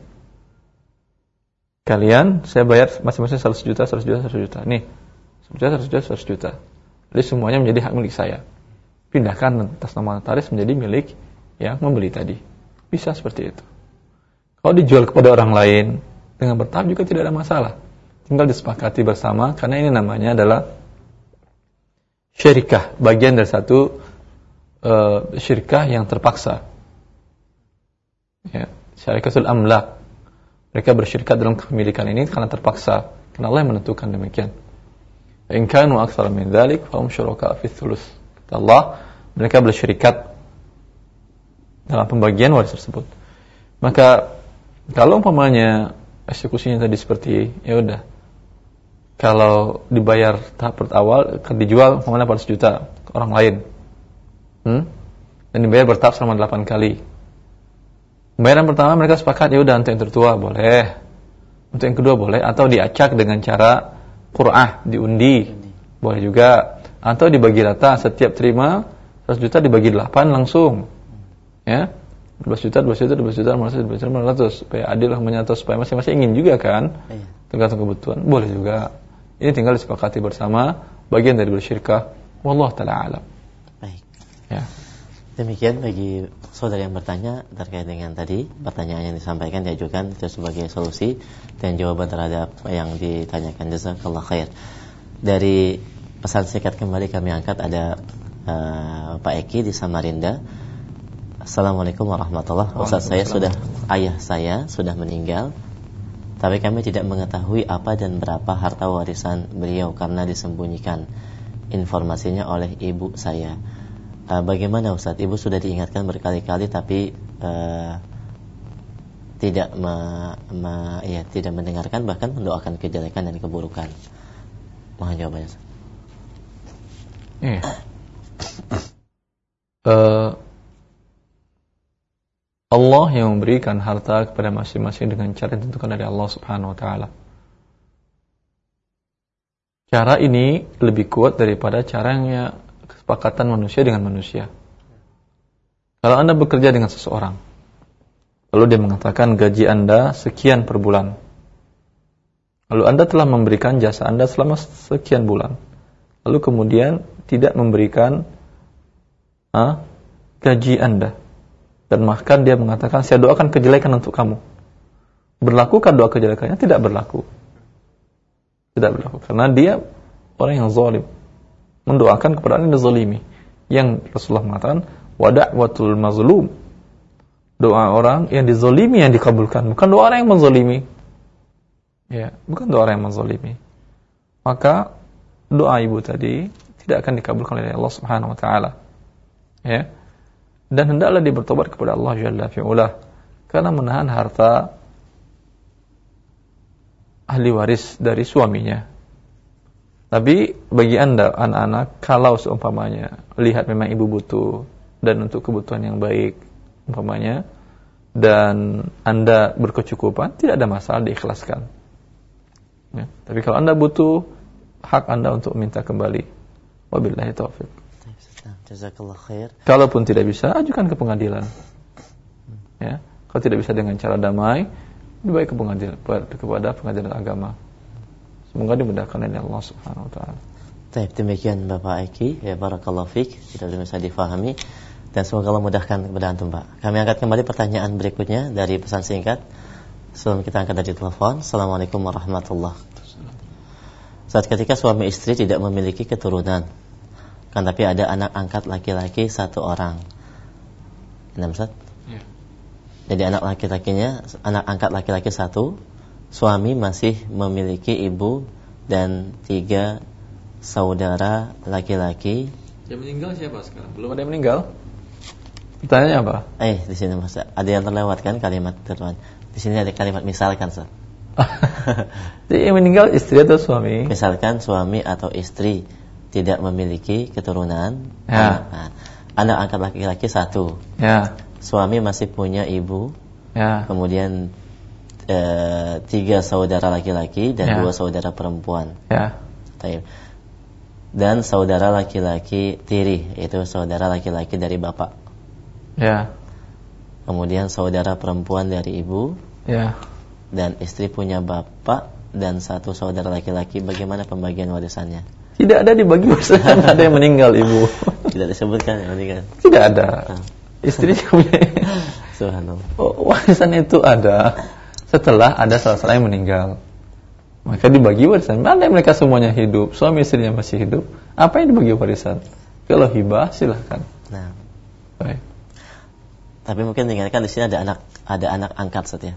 Kalian, saya bayar masing-masing 100 juta, 100 juta, 100 juta. Nih, 100 juta, 100 juta, 100 juta. Jadi semuanya menjadi hak milik saya. Pindahkan atas nama notaris menjadi milik yang membeli tadi. Bisa seperti itu. Kalau dijual kepada orang lain dengan bertahap juga tidak ada masalah. Tinggal disepakati bersama karena ini namanya adalah syirikah, bagian dari satu uh, syirikah yang terpaksa. Ya, syarikatul amlak. Mereka bersyirikat dalam kepemilikan ini karena terpaksa. Karena Allah yang menentukan demikian. In kanu aktsara min dzalik fa hum syuraka fi Allah, mereka bersyirikat dalam pembagian waris tersebut. Maka kalau umpamanya eksekusinya tadi seperti ya udah kalau dibayar tahap awal akan dijual umpamanya 400 juta ke orang lain. Hmm? Dan dibayar bertahap selama 8 kali. Pembayaran pertama mereka sepakat ya udah untuk yang tertua boleh. Untuk yang kedua boleh atau diacak dengan cara Qur'ah diundi boleh juga atau dibagi rata setiap terima 100 juta dibagi 8 langsung ya 12 juta 12 juta 12 juta 500 12 juta 500 supaya adil lah menyatu supaya masing-masing ingin juga kan iya. tergantung kebutuhan boleh juga ini tinggal disepakati bersama bagian dari bersyirkah. Wallah taala alam. Baik. Ya. Demikian bagi saudara yang bertanya terkait dengan tadi pertanyaan yang disampaikan diajukan itu sebagai solusi dan jawaban terhadap yang ditanyakan. Jazakallah khair. Dari pesan singkat kembali kami angkat ada uh, Pak Eki di Samarinda. Assalamualaikum warahmatullahi wabarakatuh. Ustaz saya sudah ayah saya sudah meninggal tapi kami tidak mengetahui apa dan berapa harta warisan beliau karena disembunyikan informasinya oleh ibu saya. Uh, bagaimana Ustaz? Ibu sudah diingatkan berkali-kali tapi uh, tidak me, me, ya, tidak mendengarkan bahkan mendoakan kejelekan dan keburukan. Mohon jawabannya. Uh, <coughs> Allah yang memberikan harta kepada masing-masing dengan cara yang ditentukan dari Allah Subhanahu wa taala. Cara ini lebih kuat daripada caranya kesepakatan manusia dengan manusia. Kalau Anda bekerja dengan seseorang, lalu dia mengatakan gaji Anda sekian per bulan. Lalu Anda telah memberikan jasa Anda selama sekian bulan. Lalu kemudian tidak memberikan ah, gaji Anda dan bahkan dia mengatakan saya doakan kejelekan untuk kamu. Berlakukah doa kejelekannya? Tidak berlaku. Tidak berlaku karena dia orang yang zalim. Mendoakan kepada orang yang zalimi. Yang Rasulullah mengatakan wada'watul mazlum. Doa orang yang dizalimi yang dikabulkan, bukan doa orang yang menzalimi. Ya, bukan doa orang yang menzalimi. Maka doa ibu tadi tidak akan dikabulkan oleh Allah Subhanahu wa taala. Ya dan hendaklah dia bertobat kepada Allah Jalla fi'ula karena menahan harta ahli waris dari suaminya. Tapi bagi anda anak-anak, kalau seumpamanya lihat memang ibu butuh dan untuk kebutuhan yang baik, umpamanya, dan anda berkecukupan, tidak ada masalah diikhlaskan. Ya. Tapi kalau anda butuh, hak anda untuk minta kembali. Wabillahi taufiq. Jazakallah khair. Kalaupun tidak bisa, ajukan ke pengadilan. Ya, kalau tidak bisa dengan cara damai, lebih baik ke pengadilan kepada pengadilan agama. Semoga dimudahkan oleh Allah Subhanahu wa taala. Baik, demikian Bapak Eki, ya barakallahu fik, tidak bisa difahami dan semoga Allah mudahkan kepada antum, Pak. Kami angkat kembali pertanyaan berikutnya dari pesan singkat. Sebelum kita angkat dari telepon, Assalamualaikum warahmatullahi wabarakatuh. Saat ketika suami istri tidak memiliki keturunan, kan tapi ada anak angkat laki-laki satu orang. Enam Ustaz? Ya. Jadi anak laki-lakinya, anak angkat laki-laki satu, suami masih memiliki ibu dan tiga saudara laki-laki. Yang meninggal siapa sekarang? Belum ada yang meninggal? Pertanyaannya apa? Eh, di sini Mas, ada yang terlewat kan kalimat terlewat. Di sini ada kalimat misalkan, Ustaz. <laughs> Jadi yang meninggal istri atau suami? Misalkan suami atau istri tidak memiliki keturunan ya. anak, anak angkat laki-laki satu ya. suami masih punya ibu ya. kemudian e, tiga saudara laki-laki dan ya. dua saudara perempuan ya. dan saudara laki-laki tiri itu saudara laki-laki dari bapak ya. kemudian saudara perempuan dari ibu ya. dan istri punya bapak dan satu saudara laki-laki bagaimana pembagian warisannya tidak ada dibagi warisan <laughs> ada yang meninggal ibu. <laughs> Tidak disebutkan yang meninggal. Tidak ada. Ah. Istri punya. <laughs> Subhanallah. Oh, warisan itu ada setelah ada salah satu yang meninggal. Maka dibagi warisan. Mana mereka semuanya hidup, suami istrinya masih hidup. Apa yang dibagi warisan? Kalau hibah silahkan. Nah. Baik. Tapi mungkin diingatkan di sini ada anak ada anak angkat setia.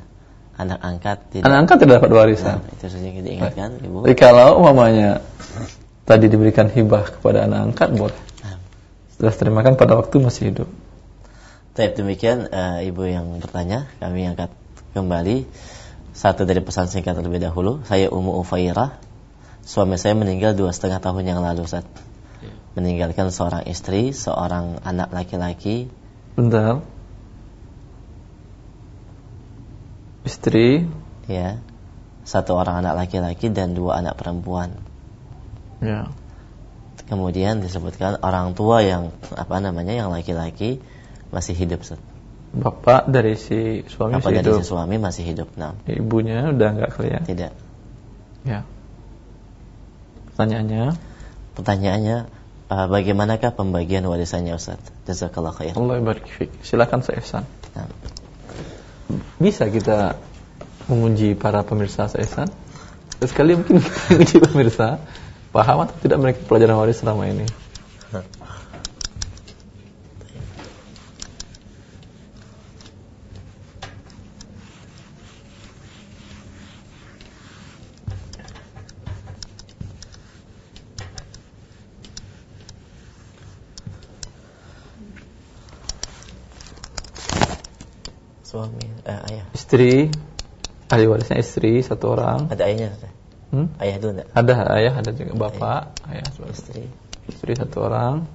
Anak angkat tidak. Anak angkat tidak dapat warisan. Nah, itu saja yang diingatkan, Ibu. Jadi kalau umpamanya tadi diberikan hibah kepada anak angkat boleh. Setelah terimakan pada waktu masih hidup. Baik, demikian uh, ibu yang bertanya, kami angkat kembali satu dari pesan singkat terlebih dahulu. Saya Umu Ufairah, suami saya meninggal dua setengah tahun yang lalu, saat ya. meninggalkan seorang istri, seorang anak laki-laki. Bentar. Istri. Ya, satu orang anak laki-laki dan dua anak perempuan. Ya. Kemudian disebutkan orang tua yang apa namanya yang laki-laki masih hidup. Set. Bapak dari si suami Bapak dari si suami masih hidup. Nah. Ibunya udah nggak kelihatan. Tidak. Ya. Pertanyaannya? Pertanyaannya uh, bagaimanakah pembagian warisannya Ustaz? Jazakallah khair. Allah barik Silakan saya Nah. Bisa kita menguji para pemirsa Ihsan? Sekali mungkin <laughs> kita uji pemirsa Paham atau tidak mereka pelajaran waris selama ini? suami eh, ayah. Istri ahli warisnya istri satu orang. Ada ayahnya Hmm? Ayah dulu enggak? Ada ayah, ada juga bapak, ayah, ayah istri. Istri satu orang.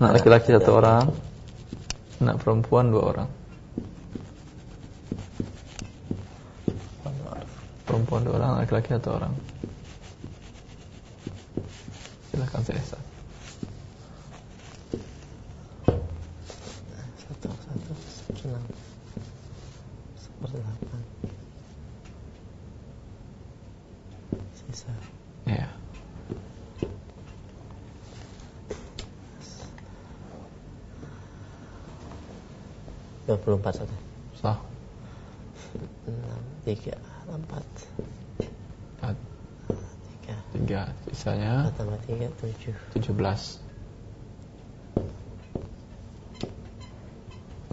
Anak laki-laki satu orang. Anak perempuan dua orang. Perempuan dua orang, laki-laki satu orang. 17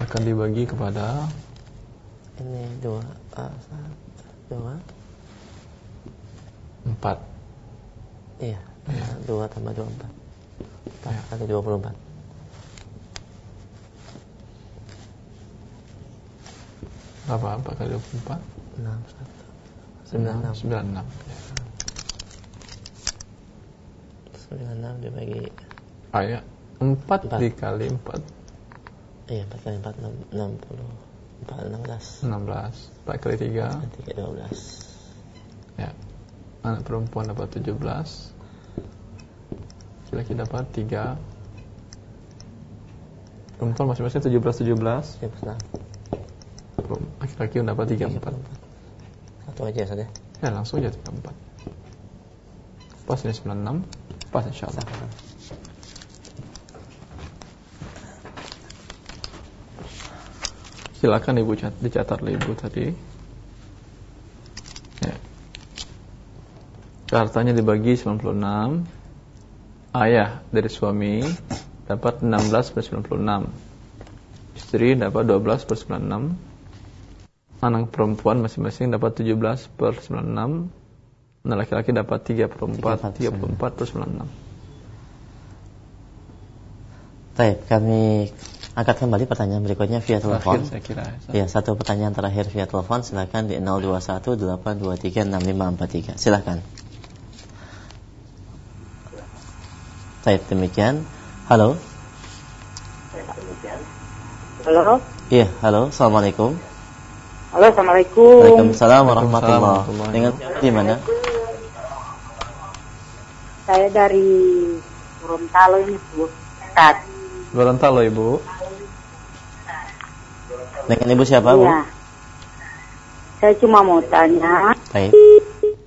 akan dibagi kepada ini dua uh, dua. Empat. Iya ya. dua tambah dua empat. Empat ya. kali dua puluh empat. Berapa empat kali dua puluh empat? Enam sembilan enam. Sembilan enam ya. Dibagi. Ah ya. Empat dikali empat. Iya empat kali empat enam enam puluh empat enam belas. Enam belas. Empat kali tiga. Tiga dua belas. Ya. Anak perempuan dapat tujuh belas. Laki-laki dapat tiga. Perempuan masing-masing tujuh belas tujuh belas. Ya benar laki-laki dapat 34 satu aja saja ya langsung aja 34 pas ini 96 pas insyaallah. Silakan ibu cat, dicatat oleh ibu tadi. Ya. Hartanya dibagi 96 Ayah dari suami dapat 16 per 96 Istri dapat 12 per 96 anak perempuan masing-masing dapat 17 per 96 Anak laki-laki dapat 3 per 4 34 per 96 Baik, kami angkat kembali pertanyaan berikutnya via telepon. saya kira. Ya, satu pertanyaan terakhir via telepon. Silakan di 0218236543. Silakan. Baik, demikian. Halo. Halo. Iya, halo. Assalamualaikum. Halo, Assalamualaikum. Waalaikumsalam warahmatullahi wabarakatuh. Dengan di mana? Saya dari Gorontalo ini, Bu. Ustaz. Gorontalo, Ibu. Dengan Ibu siapa, Bu? Iya. Saya cuma mau tanya. Baik.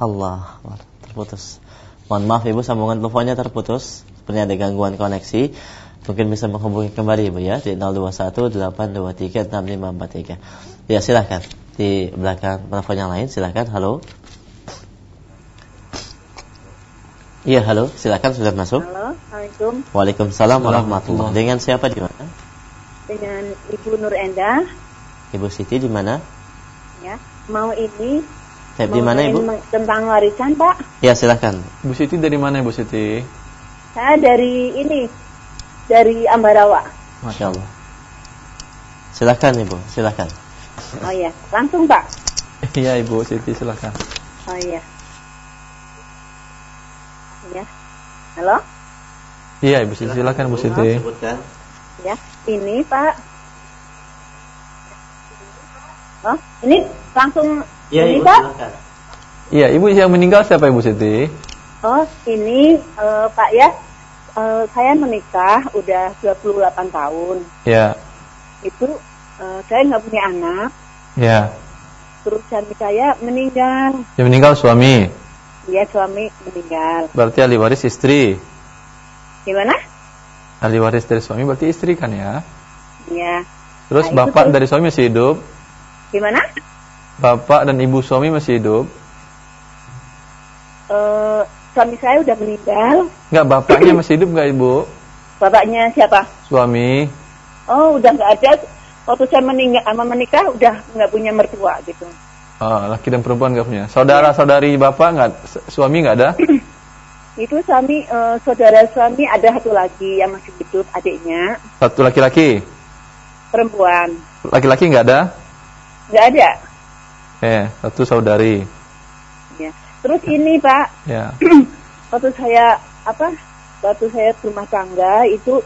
Allah, terputus. Mohon maaf Ibu, sambungan teleponnya terputus. Sepertinya ada gangguan koneksi. Mungkin bisa menghubungi kembali Ibu ya di 021 823 6543. Ya silahkan Di belakang telepon yang lain silahkan Halo Iya halo. Silahkan sudah masuk. Halo Assalamualaikum. Waalaikumsalam warahmatullahi Dengan siapa di mana? Dengan Ibu Nur Endah Ibu Siti di mana? Ya Mau ini. Saya di mana Ibu? Tentang warisan Pak. Ya silahkan Ibu Siti dari mana Ibu Siti? Saya dari ini Dari Ambarawa. Masya Allah. Silahkan Ibu. Silahkan Oh iya, langsung Pak. Iya Ibu Siti silakan. Oh iya. Ya. Halo? Iya Ibu Siti silakan Ibu Siti. Ya, ini Pak. Oh, ini langsung ya, ini Ibu, Pak. Iya, Ibu yang meninggal siapa Ibu Siti? Oh, ini uh, Pak ya. Uh, saya menikah udah 28 tahun. Ya. Itu uh, saya nggak punya anak. Ya. Terus suami saya meninggal. Yang meninggal suami. Iya suami meninggal. Berarti ahli waris istri. Gimana? Ahli waris dari suami berarti istri kan ya? Iya. Terus nah, bapak dari suami masih hidup? Gimana? Bapak dan ibu suami masih hidup? Uh, suami saya udah meninggal. Enggak, bapaknya masih hidup enggak ibu? Bapaknya siapa? Suami. Oh, udah nggak ada waktu saya meninggal sama menikah udah nggak punya mertua gitu. Oh, laki dan perempuan nggak punya. Saudara saudari bapak nggak, suami nggak ada? <clears throat> Itu suami uh, saudara suami ada satu lagi yang masih hidup adiknya. Satu laki-laki. Perempuan. Laki-laki nggak ada? Nggak ada. Eh, satu saudari. Ya. Terus ini Pak. Ya. <clears throat> waktu saya apa waktu saya rumah tangga itu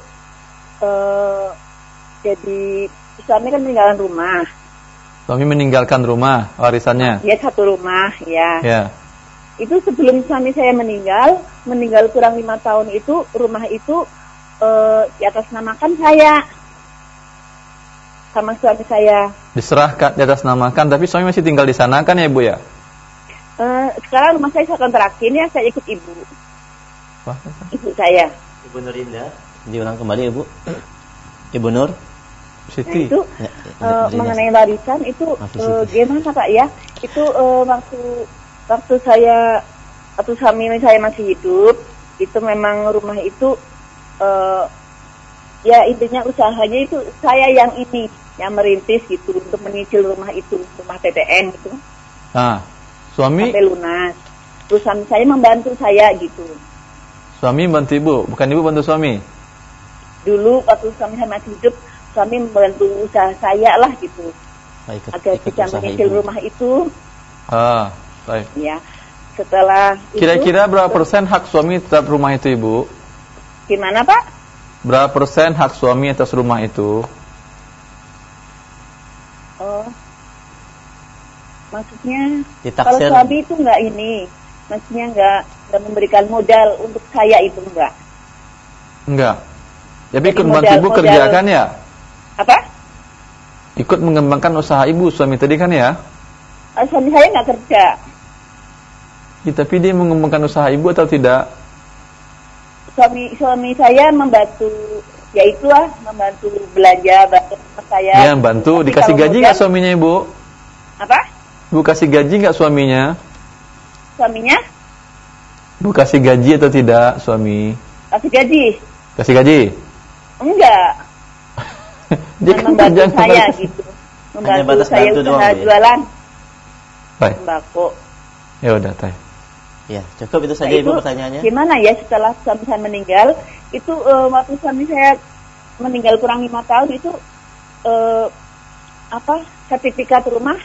uh, jadi suami kan meninggalkan rumah. Suami meninggalkan rumah warisannya? Ya satu rumah, ya. Ya. Itu sebelum suami saya meninggal, meninggal kurang lima tahun itu rumah itu uh, di atas namakan saya sama suami saya. Diserahkan di atas namakan, tapi suami masih tinggal di sana kan ya ibu ya? Uh, sekarang rumah saya saya kontrakin ya, saya ikut ibu. Wah, ibu saya. Ibu Nurinda, diulang kembali ibu. <clears throat> Ibu Nur. Siti. Nah, itu ya, uh, mengenai warisan itu uh, gimana Pak ya? Itu uh, waktu waktu saya waktu suami saya masih hidup, itu memang rumah itu uh, ya intinya usahanya itu saya yang ini yang merintis gitu untuk menyicil rumah itu rumah PPN gitu. Nah, suami sampai lunas. Terus suami saya membantu saya gitu. Suami bantu ibu, bukan ibu bantu suami? Dulu waktu suami saya masih hidup, suami membantu usaha saya lah gitu. Baik, agar bisa menyicil rumah itu. Ah, baik. Ya. Setelah Kira-kira berapa persen hak suami tetap rumah itu, Ibu? Gimana, Pak? Berapa persen hak suami atas rumah itu? Oh. Maksudnya Ditaksir. kalau suami itu enggak ini, maksudnya enggak enggak memberikan modal untuk saya itu enggak. Enggak. Tapi ikut membantu ibu modal, kerja kan ya? Apa? Ikut mengembangkan usaha ibu suami tadi kan ya? Uh, suami saya nggak kerja. Ya, tapi dia mengembangkan usaha ibu atau tidak? Suami suami saya membantu ya itulah membantu belanja bantu saya. Ya, bantu dikasih gaji nggak suaminya ibu? Apa? Ibu kasih gaji nggak suaminya? Suaminya? Bu kasih gaji atau tidak suami? Kasih gaji. Kasih gaji? Enggak. <laughs> Dia kan membantu saya gitu. Membantu saya usaha ya? jualan. Baik. Sembako. Ya udah, Teh. Ya, cukup itu saja nah, Ibu pertanyaannya. Gimana ya setelah suami saya meninggal, itu uh, waktu suami saya meninggal kurang lima tahun itu uh, apa sertifikat rumah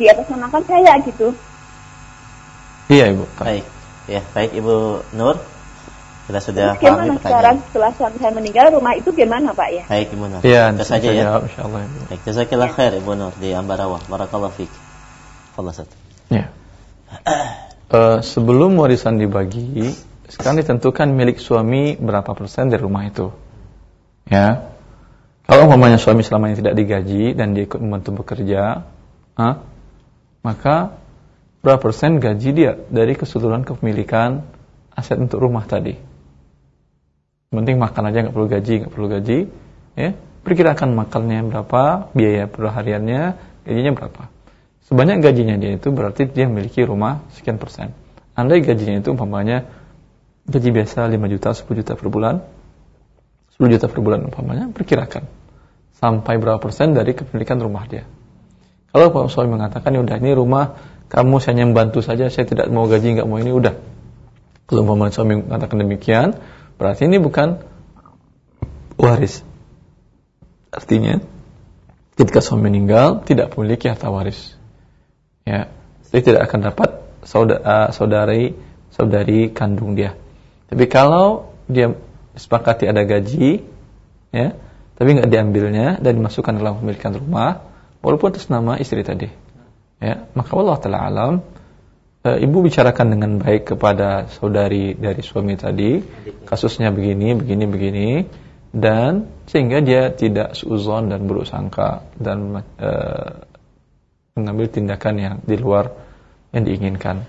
di atas nama kan saya gitu. Iya Ibu. Baik. Ya, baik Ibu Nur. Kita sudah Terus gimana sekarang setelah suami saya meninggal rumah itu gimana Pak ya? Baik Ibu Nur. Iya, itu saja ya. Insyaallah. Baik, jazakallah khair Ibu Nur di Ambarawa. Barakallahu fiik. Ustaz. Ya. Uh, sebelum warisan dibagi, sekarang ditentukan milik suami berapa persen dari rumah itu. Ya. Kalau umpamanya suami selama ini tidak digaji dan dia ikut membantu bekerja, ah, maka berapa persen gaji dia dari keseluruhan kepemilikan aset untuk rumah tadi. Penting makan aja nggak perlu gaji, nggak perlu gaji, ya. Perkirakan makannya berapa, biaya per hariannya, gajinya berapa. Sebanyak gajinya dia itu berarti dia memiliki rumah sekian persen. Andai gajinya itu umpamanya gaji biasa 5 juta, 10 juta per bulan, 10 juta per bulan umpamanya, perkirakan sampai berapa persen dari kepemilikan rumah dia. Kalau Pak suami mengatakan, ya udah ini rumah kamu saya hanya membantu saja, saya tidak mau gaji, nggak mau ini, udah. Kalau umpamanya suami mengatakan demikian, berarti ini bukan waris. Artinya, ketika suami meninggal, tidak memiliki harta waris. Ya, jadi tidak akan dapat saudara, saudari saudari kandung dia. Tapi kalau dia disepakati ada gaji, ya, tapi nggak diambilnya dan dimasukkan dalam pemilikan rumah, walaupun atas nama istri tadi, ya, maka Allah taala alam e, ibu bicarakan dengan baik kepada saudari dari suami tadi kasusnya begini begini begini dan sehingga dia tidak seuzon dan buruk sangka dan e, mengambil tindakan yang di luar yang diinginkan.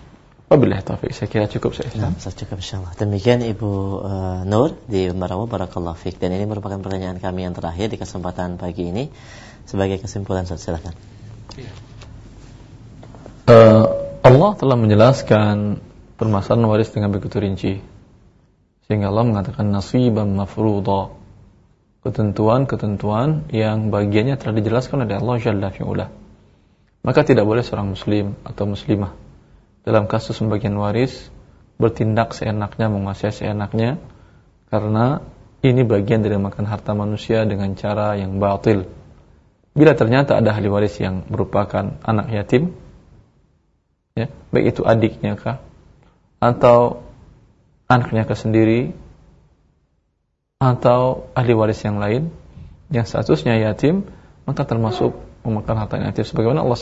Wabillahi taufik. Saya kira cukup saya. Nah, saya cukup insyaallah. Demikian Ibu uh, Nur di Marawa Barakallahu Fik dan ini merupakan pertanyaan kami yang terakhir di kesempatan pagi ini. Sebagai kesimpulan silakan. Iya. Uh, Allah telah menjelaskan permasalahan waris dengan begitu rinci. Sehingga Allah mengatakan nasiban mafruḍa. Ketentuan-ketentuan yang bagiannya telah dijelaskan oleh Allah Jalla fi'ula. Maka tidak boleh seorang muslim atau muslimah dalam kasus pembagian waris bertindak seenaknya, menguasai seenaknya karena ini bagian dari makan harta manusia dengan cara yang batil. Bila ternyata ada ahli waris yang merupakan anak yatim, ya, baik itu adiknya kah? Atau anaknya ke sendiri? Atau ahli waris yang lain? Yang statusnya yatim maka termasuk memakan harta yatim. Sebagaimana Allah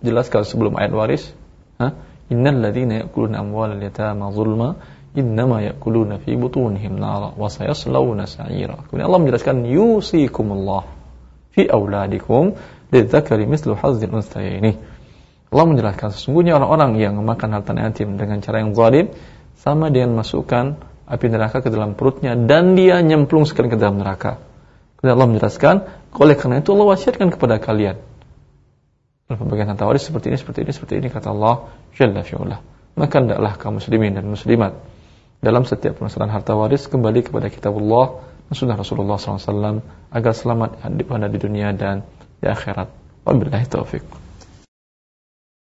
jelaskan sebelum ayat waris ha innal ladzina ya'kuluna amwalal yatama zulma innama ya'kuluna fi butunihim nara wa sayaslawna sa'ira. Kemudian Allah menjelaskan yusikumullah fi auladikum lidzakari mislu hazzil unsayaini Allah menjelaskan sesungguhnya orang-orang yang memakan harta yatim dengan cara yang zalim sama dengan masukkan api neraka ke dalam perutnya dan dia nyemplung sekali ke dalam neraka. Kemudian Allah menjelaskan, oleh karena itu Allah wasiatkan kepada kalian. Dalam pembagian harta waris seperti ini, seperti ini, seperti ini kata Allah Jalla fi'ullah. Maka hendaklah kaum muslimin dan muslimat dalam setiap permasalahan harta waris kembali kepada kitab Allah dan sunnah Rasulullah SAW agar selamat di dunia dan di akhirat. Wabillahi taufiq.